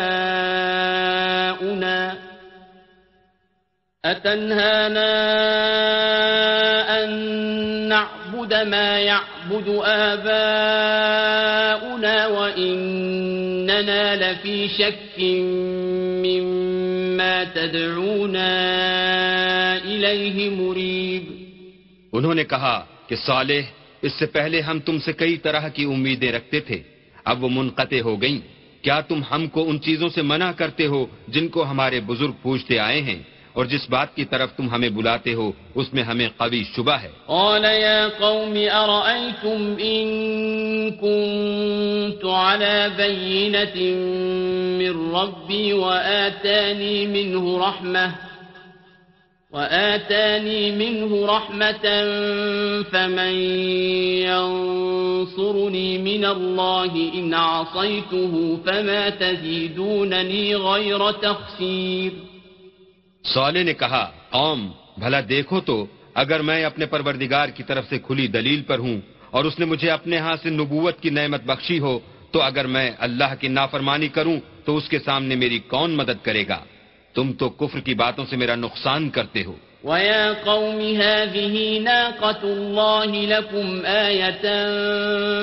أتنهانا أن نعبد ما يعبد آباؤنا وإننا لفي شك مما تدعونا إليه مريب. انہوں نے کہا کہ صالح، اس سے پہلے ہم تم سے کئی طرح کی امیدیں رکھتے تھے، اب وہ منقطع ہو گئیں۔ کیا تم ہم کو ان چیزوں سے منع کرتے ہو جن کو ہمارے بزرگ پوچھتے آئے ہیں؟ اور جس بات کی طرف تم ہمیں بلاتے ہو، اس میں ہمیں قوی شبہ ہے۔ قال يا قوم، أرأيتم إن كنت على بينة من ربي وآتاني منه رحمة، وآتاني منه رحمة فمن ينصرني من الله، إن عصيته فما تزيدونني غير تخسير۔ سولے نے کہا قوم بھلا دیکھو تو، اگر میں اپنے پروردگار کی طرف سے کھلی دلیل پر ہوں اور اس نے مجھے اپنے ہاں سے نبوت کی نعمت بخشی ہو، تو اگر میں اللہ کی نافرمانی کروں، تو اس کے سامنے میری کون مدد کرے گا؟ تم تو کفر کی باتوں سے میرا نقصان کرتے ہو۔ ويا قوم هذه ناقة الله لكم آية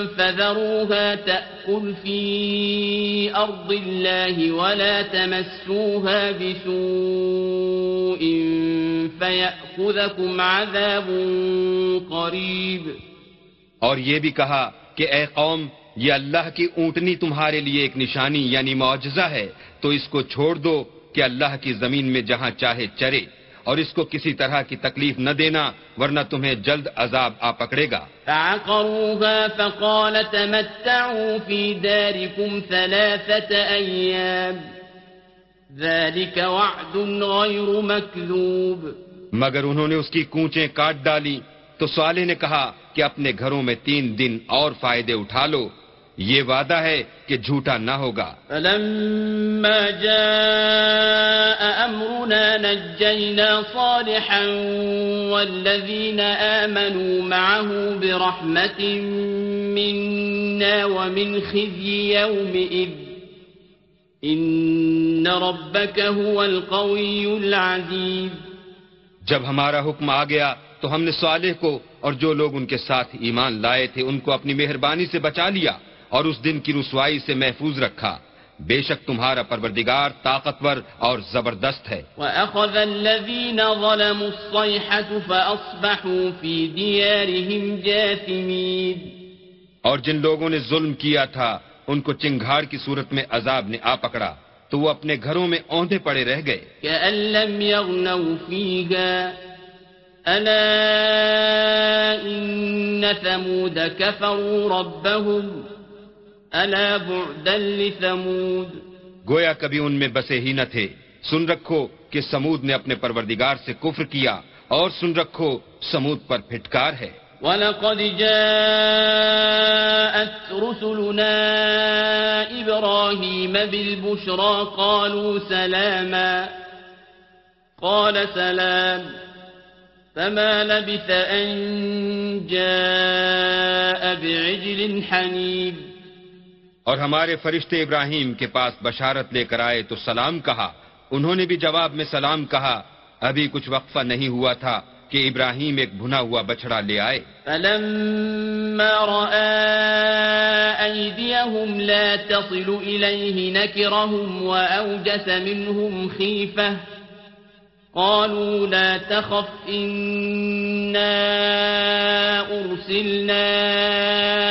فذروها تأكل في أرض الله ولا تمسوها بسوء فيأخذكم عذاب قريب۔ اور یہ بھی کہا کہ اے قوم، یہ اللہ کی اونٹنی تمہارے لیے ایک نشانی یعنی معجزہ ہے، تو اس کو چھوڑ دو کہ اللہ کی زمین میں جہاں چاہے چرے۔ اور اس کو کسی طرح کی تکلیف نہ دینا ورنہ تمہیں جلد عذاب آ پکڑے گا۔ فعقروها فقال تمتعوا في داركم ثلاثة أيام۔ ذلك وعد غير مكذوب۔ مگر انہوں نے اس کی کونچیں کاٹ ڈالی۔ تو صالح نے کہا کہ اپنے گھروں میں تین دن اور فائدے اٹھا لو۔ یہ وعدہ ہے کہ جھوٹا نہ ہوگا۔ فلما جاء أمرنا نجينا صالحا والذين آمنوا معه برحمة منا ومن خزي يومئذ إن ربك هو القوي العزيز۔ جب ہمارا حکم آ گیا تو ہم نے صالح کو اور جو لوگ ان کے ساتھ ایمان لائے تھے ان کو اپنی مہربانی سے بچا لیا۔ اور اس دن کی رسوائی سے محفوظ رکھا۔ بے شک تمہارا پروردگار طاقتور اور زبردست ہے۔ وأخذ الذين ظلموا الصيحة فأصبحوا في ديارهم جاثمين۔ اور جن لوگوں نے ظلم کیا تھا ان کو چنگھاڑ کی صورت میں عذاب نے آ پکڑا۔ تو وہ اپنے گھروں میں اوندے پڑے رہ گئے۔ كأن لم يغنوا فيها۔ ألا إن ثمود كفروا ربهم ألا بعدا لثمود۔ گویا کبھی ان میں بسے ہی نہ تھے۔ سن رکھو کہ سمود نے اپنے پروردگار سے کفر کیا اور سن رکھو سمود پر پھٹکار ہے۔ ولقد جاءت رسلنا إبراهيم بالبشرى قالوا سلاما۔ قال سلام۔ فما لبث أن جاء بعجل حنيب اور ہمارے فرشتے ابراہیم کے پاس بشارت لے کر آئے تو سلام کہا۔ انہوں نے بھی جواب میں سلام کہا۔ ابھی کچھ وقفہ نہیں ہوا تھا کہ ابراہیم ایک بھنا ہوا بچڑا لے آئے۔ فلما رأى أيديهم لا تصل إليه نكرهم وأوجس منهم خيفة۔ قالوا لا تخف، إنا أرسلنا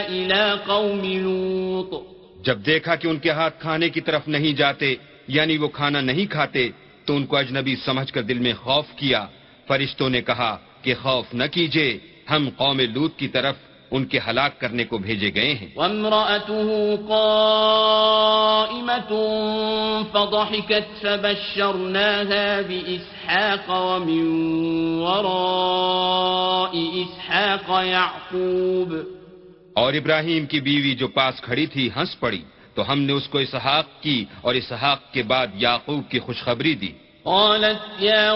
إلى قوم لوط۔ جب دیکھا کہ ان کے ہاتھ کھانے کی طرف نہیں جاتے یعنی وہ کھانا نہیں کھاتے، تو ان کو اجنبی سمجھ کر دل میں خوف کیا۔ فرشتوں نے کہا کہ خوف نہ کیجیے ہم قوم لوت کی طرف ان کے ہلاک کرنے کو بھیجے گئے ہیں۔ وامرأته قائمة فضحكت فبشرناها بإسحاق ومن وراء إسحاق يعقوب۔ اور ابراہیم کی بیوی جو پاس کھڑی تھی ہنس پڑی تو ہم نے اس کو اسحاق کی اور اسحاق کے بعد یعقوب کی خوشخبری دی۔ قالت يا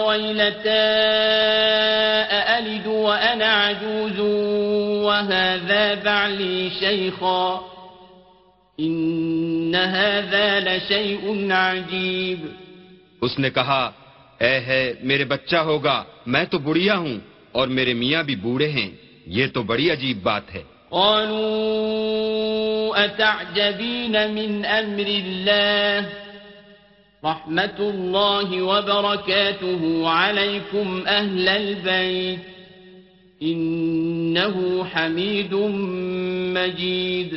أألد وأنا عجوز وهذا بعلي شيخا؟ إن هذا لشيء عجيب۔ اس نے کہا اے ہے میرے بچہ ہوگا میں تو بڑھیا ہوں اور میرے میاں بھی بوڑھے ہیں یہ تو بڑی عجیب بات ہے۔ قالوا أتعجبين من أمر الله رحمة الله وبركاته عليكم أهل البيت إنه حميد مجيد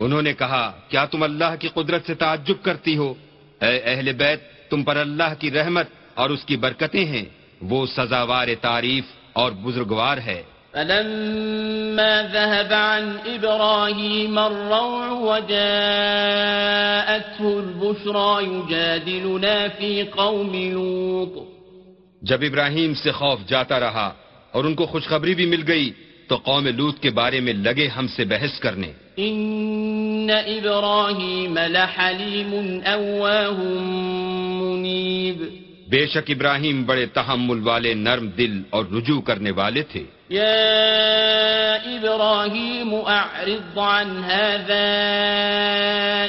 انہوں نے کہا، کیا تم اللہ کی قدرت سے تعجب کرتی ہو؟ اے اہل بیت، تم پر اللہ کی رحمت اور اس کی برکتیں ہیں۔ وہ سزاوار تعریف اور بزرگوار ہے۔ فلما ذهب عن إبراهيم الروع وجاءته البشرى يجادلنا في قوم لوط. جب ابراہیم سے خوف جاتا رہا اور ان کو خوشخبری بھی مل گئی تو قوم لوت کے بارے میں لگے ہم سے بحث کرنے۔ إن إبراهيم لحليم أواه منيب. بے شک ابراہیم بڑے تحمل والے نرم دل اور رجوع کرنے والے تھے۔ يا إبراهيم أعرض عن هذا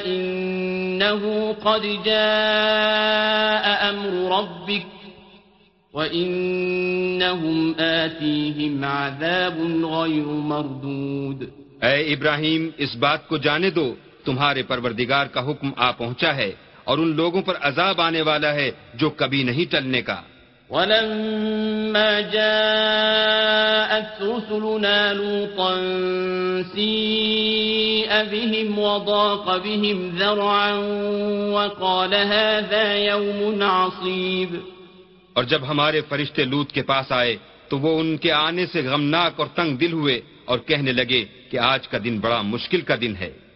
إنه قد جاء أمر ربك وإنهم آتيهم عذاب غير مردود۔ اے ابراہیم اس بات کو جانے دو تمہارے پروردگار کا حکم آ پہنچا ہے۔ اور ان لوگوں پر عذاب آنے والا ہے جو کبھی نہیں ٹلنے کا۔ ولما جاءت رسلنا لوطا سيء بهم وضاق بهم ذرعا وقال هذا يوم عصيب۔ اور جب ہمارے فرشتے لوت کے پاس آئے تو وہ ان کے آنے سے غمناک اور تنگ دل ہوئے اور کہنے لگے کہ آج کا دن بڑا مشکل کا دن ہے۔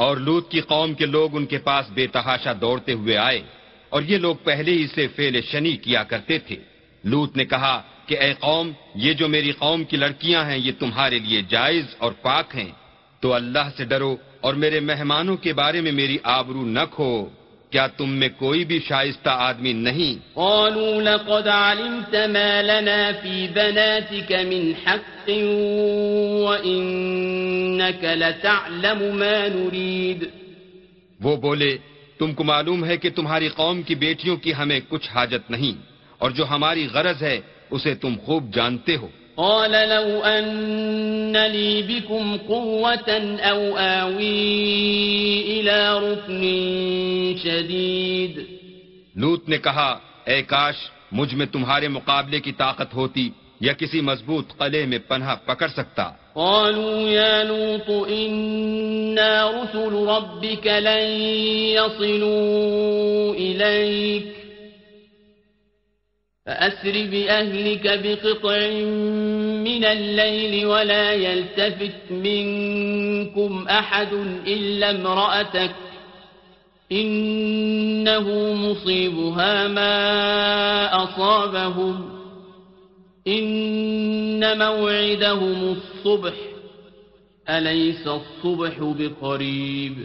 اور لوت کی قوم کے لوگ ان کے پاس بے تحاشا دوڑتے ہوئے آئے اور یہ لوگ پہلے ہی سے فیل شنی کیا کرتے تھے۔ لوت نے کہا کہ اے قوم، یہ جو میری قوم کی لڑکیاں ہیں، یہ تمہارے لیے جائز اور پاک ہیں۔ تو اللہ سے ڈرو اور میرے مہمانوں کے بارے میں میری آبرو نہ کھو۔ کیا تم میں کوئی بھی شائستہ آدمی نہیں؟ قالوا لقد علمت ما لنا في بناتك من حق وإنك لتعلم ما نريد. وہ بولے تم کو معلوم ہے کہ تمہاری قوم کی بیٹیوں کی ہمیں کچھ حاجت نہیں اور جو ہماری غرض ہے اسے تم خوب جانتے ہو۔ قال لو أن لي بكم قوة أو آوي إلى ركن شديد. لوت نے کہا اے کاش مجھ میں تمہارے مقابلے کی طاقت ہوتی یا کسی مضبوط قلعے میں پناہ پکڑ سکتا؟ قالوا يا لوط إنا رسل ربك لن يصلوا إليك. فأسر بأهلك بقطع من الليل ولا يلتفت منكم أحد إلا امرأتك إنه مصيبها ما أصابهم إن موعدهم الصبح أليس الصبح بقريب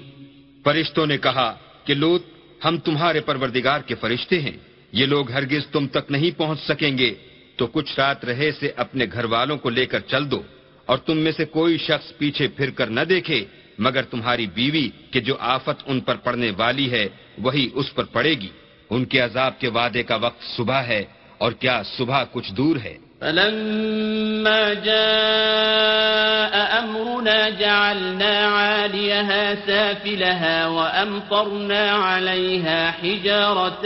فرشتوں نے کہا کہ لوت، ہم تمہارے پروردگار کے فرشتے ہیں۔ یہ لوگ ہرگز تم تک نہیں پہنچ سکیں گے، تو کچھ رات رہے سے اپنے گھر والوں کو لے کر چل دو، اور تم میں سے کوئی شخص پیچھے پھر کر نہ دیکھے، مگر تمہاری بیوی کہ جو آفت ان پر پڑنے والی ہے، وہی اس پر پڑے گی۔ ان کے عذاب کے وعدے کا وقت صبح ہے، اور کیا صبح کچھ دور ہے؟ فلما جاء أمرنا جعلنا عاليها سافلها وأمطرنا عليها حجارة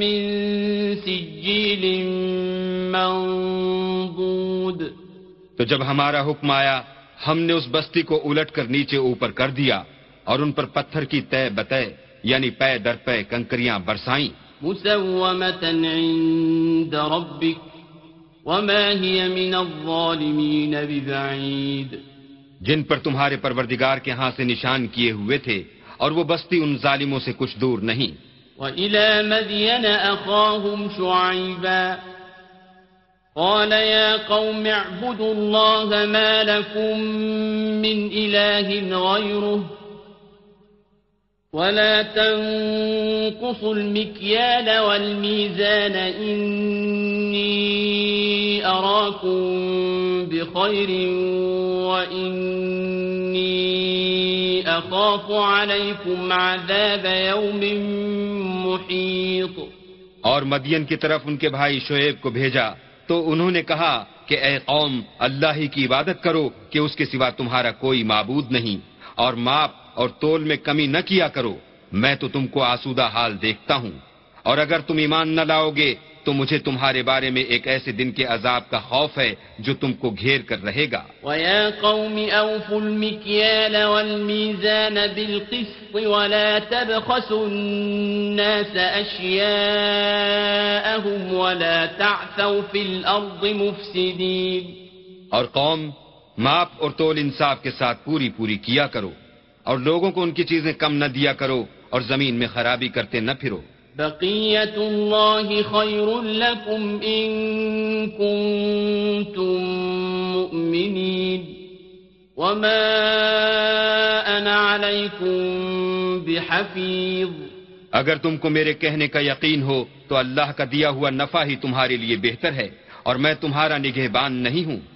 من سجيل منضود. تو جب ہمارا حکم آیا ہم نے اس بستی کو الٹ کر نیچے اوپر کر دیا اور ان پر پتھر کی طے بتے یعنی پے در پے کنکریاں برسائیں۔ مسومة عند ربك وما هي من الظالمين ببعيد۔ جن پر تمہارے پروردگار کے ہاں سے نشان کیے ہوئے تھے اور وہ بستی ان ظالموں سے کچھ دور نہیں۔ وإلى مدين أخاهم شعيبا۔ قال يا قوم اعبدوا الله ما لكم من إله غيره ولا تنقصوا المكيال والميزان إني أراكم بخير وإني أخاف عليكم عذاب يوم محيط. اور مدین کی طرف ان کے بھائی شعیب کو بھیجا، تو انہوں نے کہا کہ اے قوم، اللہ ہی کی عبادت کرو کہ اس کے سوا تمہارا کوئی معبود نہیں، اور ماپ اور تول میں کمی نہ کیا کرو، میں تو تم کو آسودہ حال دیکھتا ہوں۔ اور اگر تم ایمان نہ لاؤ گے تو مجھے تمہارے بارے میں ایک ایسے دن کے عذاب کا خوف ہے جو تم کو گھیر کر رہے گا۔ وَيَا قَوْمِ أَوْفُوا الْمِكْيَالَ وَالْمِيزَانَ بِالْقِسْطِ وَلَا تَبْخَسُوا النَّاسَ أَشْيَاءَهُمْ وَلَا تَعْثَوْا فِي الْأَرْضِ مُفْسِدِينَ۔ اور قوم ماپ اور تول انصاف کے ساتھ پوری پوری کیا کرو اور لوگوں کو ان کی چیزیں کم نہ دیا کرو اور زمین میں خرابی کرتے نہ پھرو۔ بقية الله خير لكم إن كنتم مؤمنين وما أنا عليكم بحفيظ اگر تم کو میرے کہنے کا یقین ہو تو اللہ کا دیا ہوا نفع ہی تمہارے لیے بہتر ہے اور میں تمہارا نگہبان نہیں ہوں۔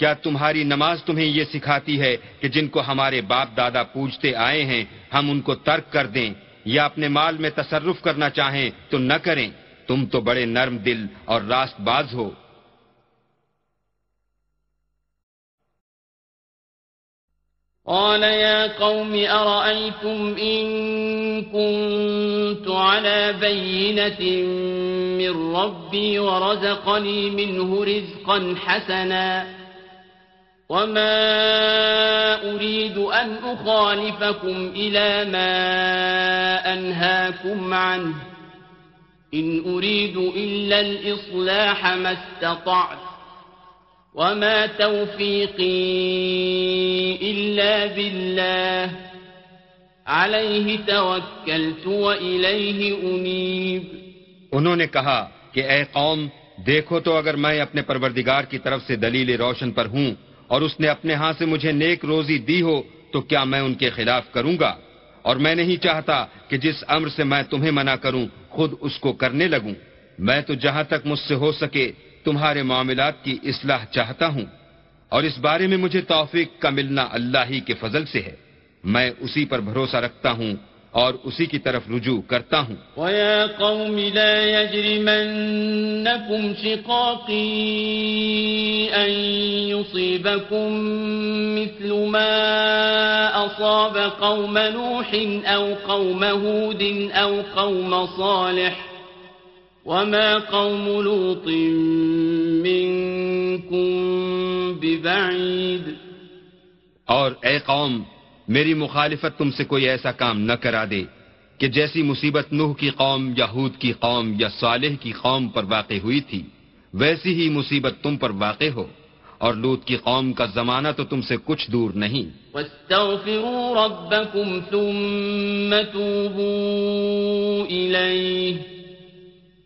کیا تمہاری نماز تمہیں یہ سکھاتی ہے کہ جن کو ہمارے باپ دادا پوجتے آئے ہیں، ہم ان کو ترک کر دیں یا اپنے مال میں تصرف کرنا چاہیں تو نہ کریں۔ تم تو بڑے نرم دل اور راست باز ہو۔ قال يا قوم، أرأيتم إن كنت على بينة من ربي ورزقني منه رزقا حسنا؟ وما أريد أن أخالفكم إلى ما أنهاكم عنه إن أريد إلا الإصلاح ما استطعت وما توفيقي إلا بالله عليه توكلت وإليه أنيب۔ انہوں نے کہا کہ اے قوم، دیکھو تو اگر میں اپنے پروردگار کی طرف سے دلیل روشن پر ہوں اور اس نے اپنے ہاں سے مجھے نیک روزی دی ہو تو کیا میں ان کے خلاف کروں گا؟ اور میں نہیں چاہتا کہ جس امر سے میں تمہیں منع کروں، خود اس کو کرنے لگوں۔ میں تو جہاں تک مجھ سے ہو سکے تمہارے معاملات کی اصلاح چاہتا ہوں۔ اور اس بارے میں مجھے توفیق کا ملنا اللہ ہی کے فضل سے ہے۔ میں اسی پر بھروسہ رکھتا ہوں اور اسی کی طرف رجوع کرتا ہوں۔ وَيَا قَوْمِ لَا يَجْرِمَنَّكُمْ شِقَاقِي أَن يُصِيبَكُم مِّثْلُ مَا أَصَابَ قَوْمَ نُوحٍ أَوْ قَوْمَ هُودٍ أَوْ قَوْمَ صَالِحٍ وَمَا قَوْمُ لُوطٍ مِّنكُم بِبَعِيدٍ اور اے قوم میری مخالفت تم سے کوئی ایسا کام نہ کرا دے کہ جیسی مصیبت نوح کی قوم یا ہود کی قوم یا صالح کی قوم پر واقع ہوئی تھی ویسی ہی مصیبت تم پر واقع ہو۔ اور لوت کی قوم کا زمانہ تو تم سے کچھ دور نہیں۔ واستغفروا ربكم ثم توبوا إليه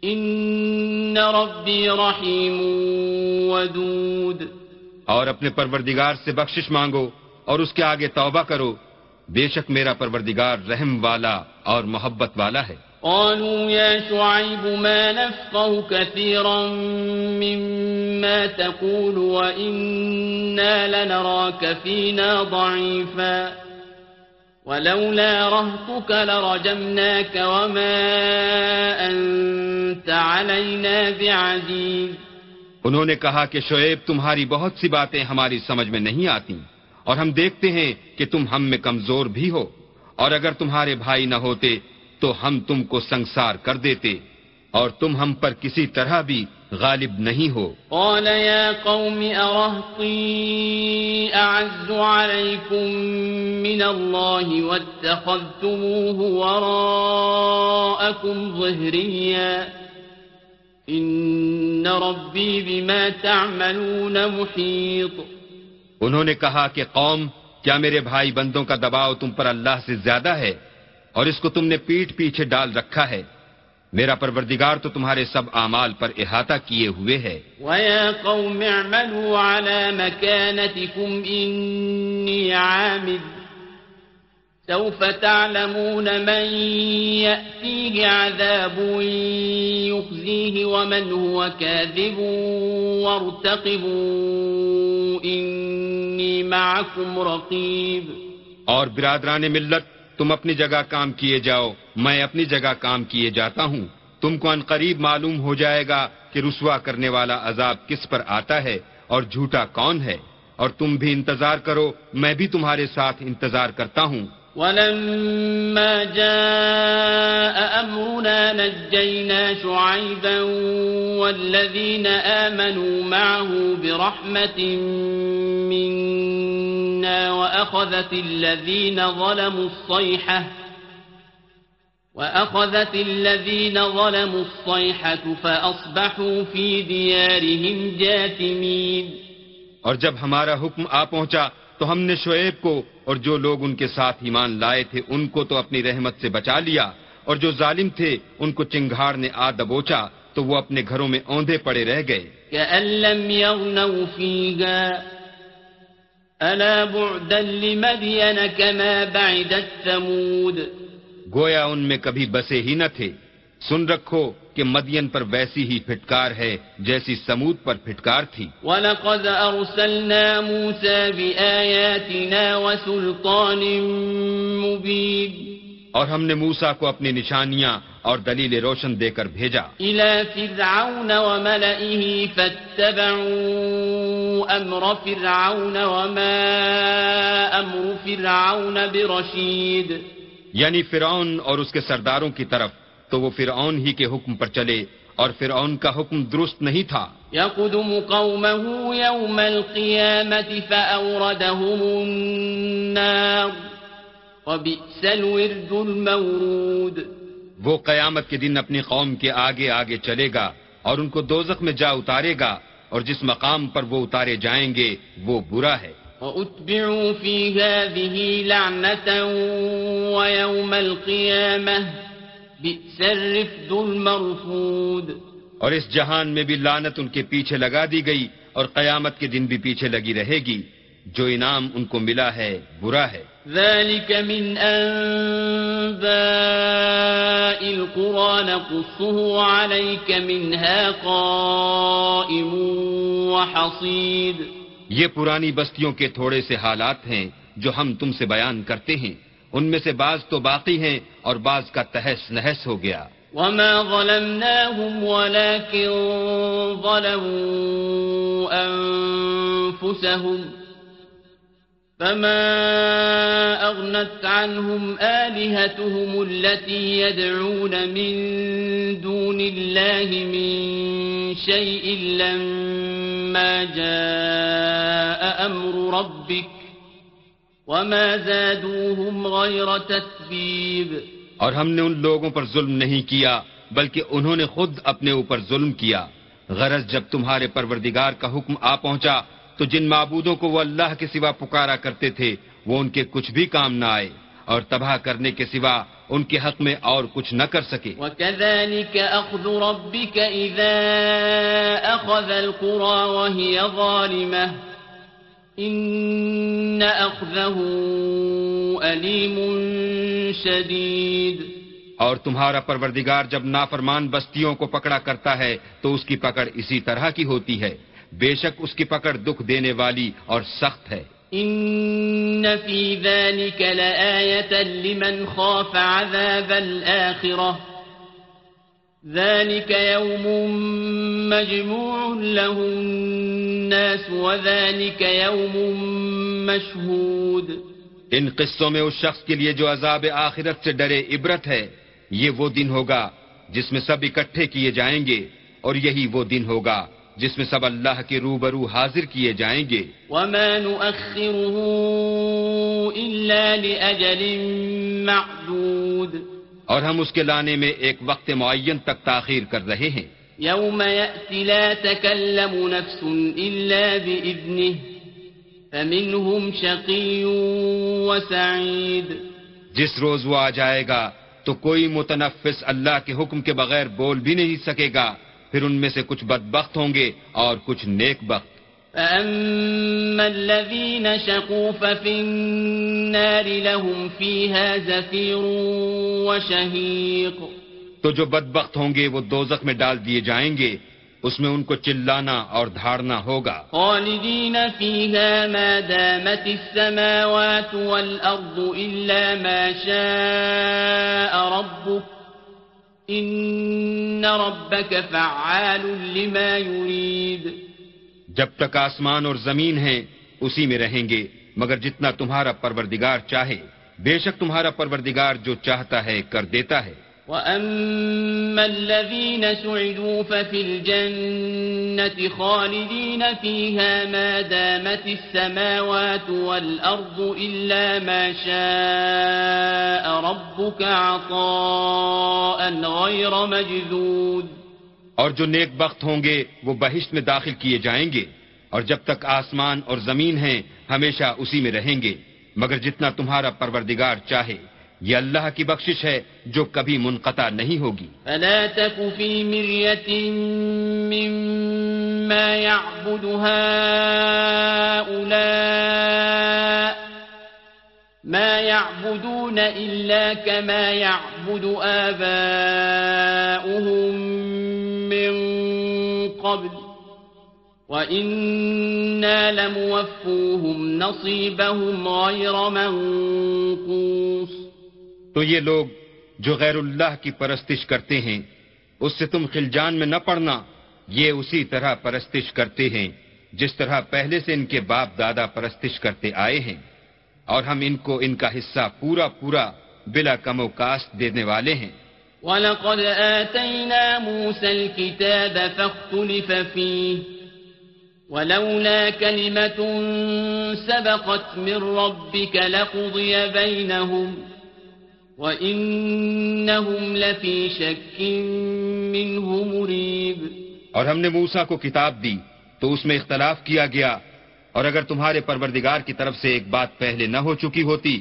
إن ربي رحيم ودود۔ اور اپنے پروردگار سے بخشش مانگو۔ اور اس کے آگے توبہ کرو۔ بے شک میرا پروردگار رحم والا اور محبت والا ہے۔ قالوا يا شعيب ما نفقه كثيرا مما تقول وإنا لنراك فينا ضعيفا۔ ولولا رهتك لرجمناك وما أنت علينا بعزيز۔ انہوں نے کہا کہ شعیب تمہاری بہت سی باتیں ہماری سمجھ میں نہیں آتی اور ہم دیکھتے ہیں کہ تم ہم میں کمزور بھی ہو۔ اور اگر تمہارے بھائی نہ ہوتے، تو ہم تم کو سنسار کر دیتے، اور تم ہم پر کسی طرح بھی غالب نہیں ہو۔ قال يا قوم أرهطي أعز عليكم من الله واتخذتموه وراءكم ظهريا. إن ربي بما تعملون محيط. انہوں نے کہا کہ قوم، کیا میرے بھائی بندوں کا دباؤ تم پر اللہ سے زیادہ ہے اور اس کو تم نے پیٹ پیچھے ڈال رکھا ہے؟ میرا پروردگار تو تمہارے سب اعمال پر احاطہ کیے ہوئے ہے۔ وَيَا قَوْمِ اعْمَلُوا عَلَى مَكَانَتِكُمْ إِنِّي عَامِلٌ سوف تعلمون من يأتيه عذاب يخزيه ومن هو كاذب وارتقبوا إني معكم رقيب. اور برادران ملت، تم اپنی جگہ کام کیے جاؤ، میں اپنی جگہ کام کیے جاتا ہوں۔ تم کو ان قریب معلوم ہو جائے گا کہ رسوا کرنے والا عذاب کس پر آتا ہے اور جھوٹا کون ہے۔ اور تم بھی انتظار کرو، میں بھی تمہارے ساتھ انتظار کرتا ہوں۔ ولما جاء أمرنا نجينا شعيبا والذين آمنوا معه برحمة منا وأخذت الذين ظلموا الصيحة وأخذت الذين ظلموا الصيحة فأصبحوا في ديارهم جاثمين اور جب ہمارا حکم آ پہنچا تو ہم نے شعیب کو اور جو لوگ ان کے ساتھ ایمان لائے تھے ان کو تو اپنی رحمت سے بچا لیا۔ اور جو ظالم تھے ان کو چنگھاڑ نے آ دبوچا تو وہ اپنے گھروں میں اوندے پڑے رہ گئے۔ گویا ان میں کبھی بسے ہی نہ تھے۔ سن رکھو کہ مدین پر ویسی ہی پھٹکار ہے جیسی سمود پر پھٹکار تھی۔ وَلَقَدْ أَرْسَلْنَا مُوسَى بِآيَاتِنَا وَسُلْطَانٍ مُبِينٍ۔ اور ہم نے موسا کو اپنی نشانیاں اور دلیل روشن دے کر بھیجا۔ إِلَى فِرْعَوْنَ وَمَلَئِهِ فَاتَّبَعُوا أَمْرَ فِرْعَوْنَ وَمَا أَمْرُ فِرْعَوْنَ بِرَشِيدٍ۔ یعنی فرعون اور اس کے سرداروں کی طرف تو وہ فرعون ہی کے حکم پر چلے اور فرعون کا حکم درست نہیں تھا۔ يقدم قومه يوم القيامة فأوردهم النار۔ وبئس الورد المورود۔ وہ قیامت کے دن اپنی قوم کے آگے آگے چلے گا اور ان کو دوزخ میں جا اتارے گا اور جس مقام پر وہ اتارے جائیں گے وہ برا ہے۔ وَأُتْبِعُوا فِي هَذِهِ لَعْنَةً وَيَوْمَ الْقِيَامَةِ۔ اور اس جہان میں بھی لانت ان کے پیچھے لگا دی گئی اور قیامت کے دن بھی پیچھے لگی رہے گی۔ جو انعام ان کو ملا ہے برا ہے۔ ذلك من انباء القرآن قصه عليك منها قائم وحصيد۔ یہ پرانی بستیوں کے تھوڑے سے حالات ہیں جو ہم تم سے بیان کرتے ہیں۔ ان میں سے بعض تو باقی ہیں اور بعض کا تحس نحس ہو گیا۔ وما ظلمناهم ولكن ظلموا أنفسهم فما أغنت عنهم آلهتهم التي يدعون من دون الله من شيء لما جاء أمر ربك وما زادوهم غير تتبيب اور ہم نے ان لوگوں پر ظلم نہیں کیا بلکہ انہوں نے خود اپنے اوپر ظلم کیا۔ غرض جب تمہارے پروردگار کا حکم آ پہنچا تو جن معبودوں کو وہ اللہ کے سوا پکارا کرتے تھے وہ ان کے کچھ بھی کام نہ آئے۔ اور تباہ کرنے کے سوا ان کے حق میں اور کچھ نہ کر سکے۔ وَكَذَلِكَ أَخْذُ رَبِّكَ إِذَا أَخَذَ الْقُرَى وَهِيَ ظَالِمَةٌ ان اخذه علیم شدید اور تمہارا پروردگار جب نافرمان بستیوں کو پکڑا کرتا ہے تو اس کی پکڑ اسی طرح کی ہوتی ہے۔ بے شک اس کی پکڑ دکھ دینے والی اور سخت ہے۔ ان فی ذلك لآیتا لمن خاف عذاب الآخرة ذلك يوم مجموع له الناس وذلك يوم مشهود ان قصوں میں اس شخص کے لیے جو عذاب آخرت سے ڈرے عبرت ہے یہ وہ دن ہوگا جس میں سب اکٹھے کیے جائیں گے اور یہی وہ دن ہوگا جس میں سب اللہ کے روبرو حاضر کیے جائیں گے۔ وما نؤخره إلا لأجل معدود اور ہم اس کے لانے میں ایک وقت معین تک تاخیر کر رہے ہیں۔ يوم يأتي لا تكلم نفس إلا بإذنه فمنهم شقي وسعيد جس روز وہ آ جائے گا تو کوئی متنفس اللہ کے حکم کے بغیر بول بھی نہیں سکے گا۔ پھر ان میں سے کچھ بدبخت ہوں گے اور کچھ نیک بخت۔ فأما الذين شقوا ففي النار لهم فيها زفير وشهيق تو جو بدبخت ہوں گے وہ دوزخ میں ڈال دیے جائیں گے اس میں ان کو چلانا اور دھاڑنا ہوگا۔ خالدين فيها ما دامت السماوات والأرض إلا ما شاء ربك إن ربك فعال لما يريد جب تک آسمان اور زمین ہیں، اسی میں رہیں گے، مگر جتنا تمہارا پروردگار چاہے، بے شک تمہارا پروردگار جو چاہتا ہے، کر دیتا ہے۔ وَأَمَّا الَّذِينَ سُعِدُوا فَفِي الْجَنَّةِ خَالِدِينَ فِيهَا مَا دَامَتِ السَّمَاوَاتُ وَالْأَرْضُ إِلَّا مَا شَاءَ رَبُّكَ عَطَاءً غَيْرَ مَجْذُودٍ اور جو نیک بخت ہوں گے، وہ بہشت میں داخل کیے جائیں گے۔ اور جب تک آسمان اور زمین ہیں، ہمیشہ اسی میں رہیں گے۔ مگر جتنا تمہارا پروردگار چاہے، یہ اللہ کی بخشش ہے جو کبھی منقطع نہیں ہوگی۔ فلا تك في مرية مما يعبد هؤلاء ما يعبدون إلا كما يعبد آباؤهم قبل وإنا لموفوهم نصيبهم غير منقوص تو یہ لوگ جو غیر اللہ کی پرستش کرتے ہیں، اس سے تم خلجان میں نہ پڑنا۔ یہ اسی طرح پرستش کرتے ہیں، جس طرح پہلے سے ان کے باپ دادا پرستش کرتے آئے ہیں۔ اور ہم ان کو ان کا حصہ پورا پورا بلا کم و کاست دینے والے ہیں۔ وَلَقَدْ آتَيْنَا مُوسَى الْكِتَابَ فَاخْتُلِفَ فِيهِ ولولا كلمة سبقت من ربك لقضي بينهم وإنهم لفي شك منه مريب اور ہم نے موسا کو کتاب دی تو اس میں اختلاف کیا گیا اور اگر تمہارے پروردگار کی طرف سے ایک بات پہلے نہ ہو چکی ہوتی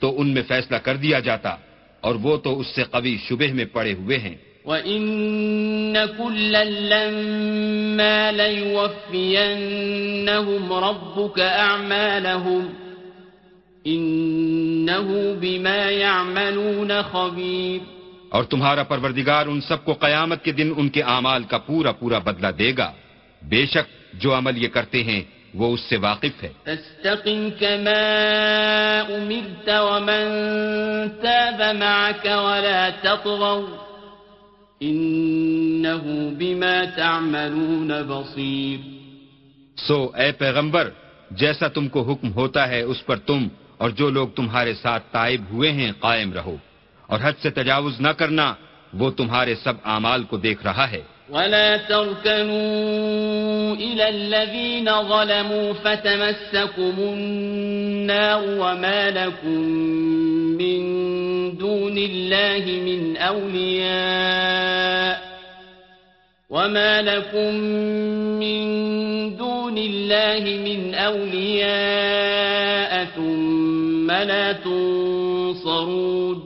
تو ان میں فیصلہ کر دیا جاتا۔ اور وہ تو اس سے قوی شبہ میں پڑے ہوئے ہیں۔ وَإِنَّ كُلًّا لَمَّا لَيُوَفِّيَنَّهُمْ رَبُّكَ أَعْمَالَهُمْ إِنَّهُ بِمَا يَعْمَلُونَ خَبِيرٌ۔ اور تمہارا پروردگار ان سب کو قیامت کے دن ان کے اعمال کا پورا پورا بدلہ دے گا۔ بے شک جو عمل یہ کرتے ہیں وہ اس سے واقف ہے۔ كما أمرت ومن تاب معك ولا تطغوا إنه بما تعملون بصير۔ سو اے پیغمبر جیسا تم کو حکم ہوتا ہے اس پر تم اور جو لوگ تمہارے ساتھ تائب ہوئے ہیں قائم رہو۔ اور حد سے تجاوز نہ کرنا وہ تمہارے سب اعمال کو دیکھ رہا ہے۔ ولا تركنوا إلى الذين ظلموا فتمسكم النار وما لكم من دون الله من أولياء وما لكم من دون الله من أولياء ثم لا تنصرون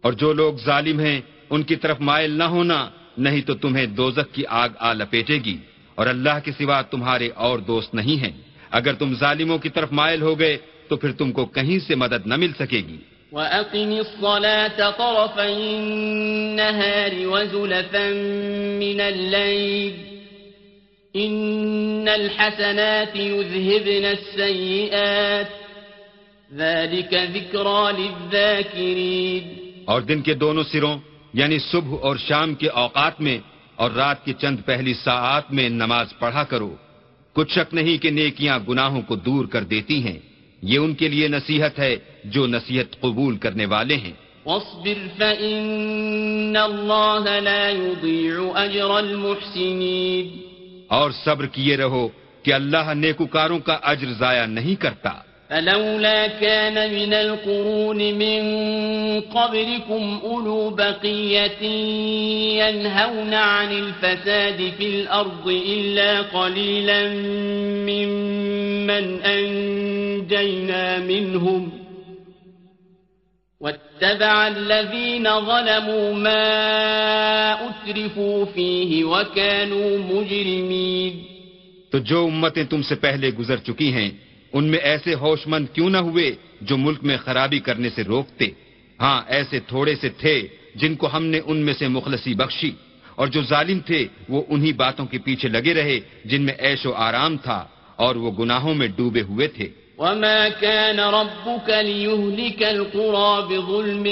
اور جو لوگ ظالم ہیں، ان کی طرف مائل نہ ہونا۔ نہیں تو تمہیں دوزخ کی آگ آ لپیٹے گی اور اللہ کے سوا تمہارے اور دوست نہیں ہیں۔ اگر تم ظالموں کی طرف مائل ہو گئے تو پھر تم کو کہیں سے مدد نہ مل سکے گی۔ وَأَقِمِ الصَّلَاةَ طَرَفَيِ النَّهَارِ وَزُلَفًا مِّنَ اللَّيْلِ إِنَّ الْحَسَنَاتِ يُذْهِبْنَ السَّيِّئَاتِ ذَلِكَ ذِكْرَى لِلذَّاكِرِينَ۔ اور دن کے دونوں سروں یعنی صبح اور شام کے اوقات میں اور رات کی چند پہلی ساعت میں نماز پڑھا کرو۔ کچھ شک نہیں کہ نیکیاں گناہوں کو دور کر دیتی ہیں۔ یہ ان کے لیے نصیحت ہے جو نصیحت قبول کرنے والے ہیں۔ واصبر فإن الله لا يضيع أجر المحسنين۔ اور صبر کیے رہو کہ اللہ نیکوکاروں کا اجر ضائع نہیں کرتا۔ فلولا كان من القرون من قبلكم أولو بقية ينهون عن الفساد في الأرض إلا قليلا ممن أنجينا منهم واتبع الذين ظلموا ما أترفوا فيه وكانوا مجرمين تو جو امتیں تم سے پہلے گزر چکی ہیں ان میں ایسے ہوش مند کیوں نہ ہوئے جو ملک میں خرابی کرنے سے روکتے؟ ہاں ایسے تھوڑے سے تھے جن کو ہم نے ان میں سے مخلصی بخشی اور جو ظالم تھے وہ انہی باتوں کے پیچھے لگے رہے جن میں عیش و آرام تھا اور وہ گناہوں میں ڈوبے ہوئے تھے۔ وما كان ربك ليهلك القرى بظلم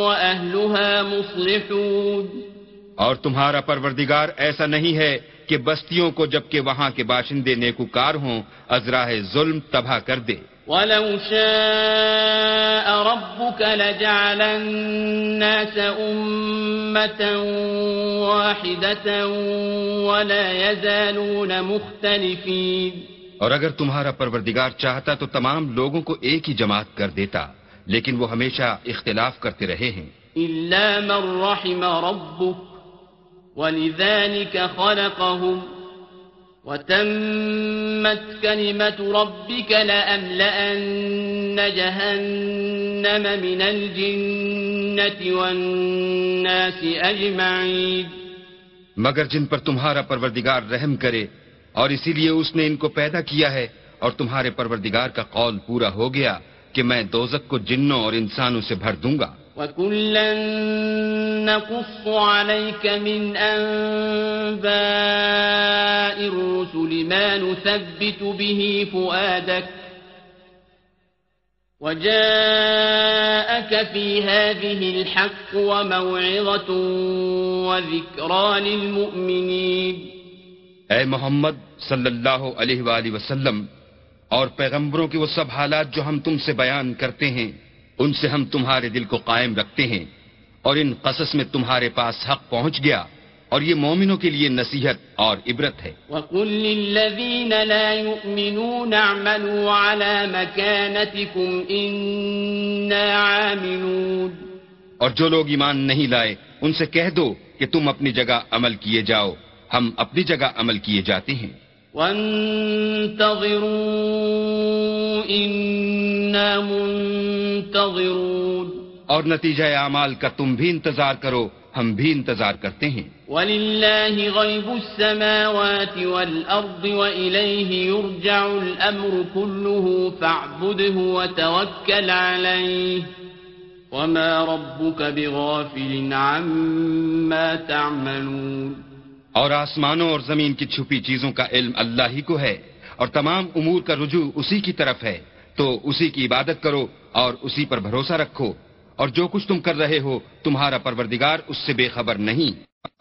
وأهلها مصلحون اور تمہارا پروردگار ایسا نہیں ہے کہ بستیوں کو جبکہ وہاں کے باشندے نیکوکار ہوں ازراہ ظلم تباہ کر دے۔ ولو شاء ربك لجعل الناس أمة واحدة ولا يزالون مختلفين۔ اور اگر تمہارا پروردگار چاہتا تو تمام لوگوں کو ایک ہی جماعت کر دیتا لیکن وہ ہمیشہ اختلاف کرتے رہے ہیں۔ إلا من رحم ربك۔ ولذلك خلقهم وتمت كلمة ربك لأملأن جهنم من الجنة والناس أجمعين. مگر جن پر تمہارا پروردگار رحم کرے، اور اسی لیے اس نے ان کو پیدا کیا ہے، اور تمہارے پروردگار کا قول پورا ہو گیا کہ میں دوزک کو جنوں اور انسانوں سے بھر دوں گا۔ وَكُلًّا نَقُصُّ عَلَيْكَ مِنْ أَنبَاءِ الرُّسُلِ مَا نُثَبِّتُ بِهِ فُؤَادَكَ وَجَاءَكَ فِي هَذِهِ الْحَقُّ وَمَوْعِظَةٌ وَذِكْرَى لِلْمُؤْمِنِينَ اے محمد صلی اللہ علیہ وآلہ وسلم اور پیغمبروں کے وہ سب حالات جو ہم تم سے بیان کرتے ہیں ان سے ہم تمہارے دل کو قائم رکھتے ہیں اور ان قصص میں تمہارے پاس حق پہنچ گیا اور یہ مومنوں کے لیے نصیحت اور عبرت ہے۔ وَقُلْ لِلَّذِينَ لَا يُؤْمِنُونَ اعْمَلُوا عَلَى مَكَانَتِكُمْ إِنَّا عَامِلُونَ۔ اور جو لوگ ایمان نہیں لائے ان سے کہہ دو کہ تم اپنی جگہ عمل کیے جاؤ ہم اپنی جگہ عمل کیے جاتے ہیں۔ وَانتَظِرُوا مُنتَظِرُونَ اور نتیجہ اعمال کا تم بھی انتظار کرو ہم بھی انتظار کرتے ہیں۔ وَلِلَّهِ غَيْبُ السَّمَاوَاتِ وَالْأَرْضِ وَإِلَيْهِ يُرْجَعُ الْأَمْرُ كُلُّهُ فَاعْبُدْهُ وَتَوَكَّلْ عَلَيْهِ وَمَا رَبُّكَ بِغَافِلٍ عَمَّا تَعْمَلُونَ اور آسمانوں اور زمین کی چھپی چیزوں کا علم اللہ ہی کو ہے اور تمام امور کا رجوع اسی کی طرف ہے، تو اسی کی عبادت کرو اور اسی پر بھروسہ رکھو اور جو کچھ تم کر رہے ہو تمہارا پروردگار اس سے بے خبر نہیں۔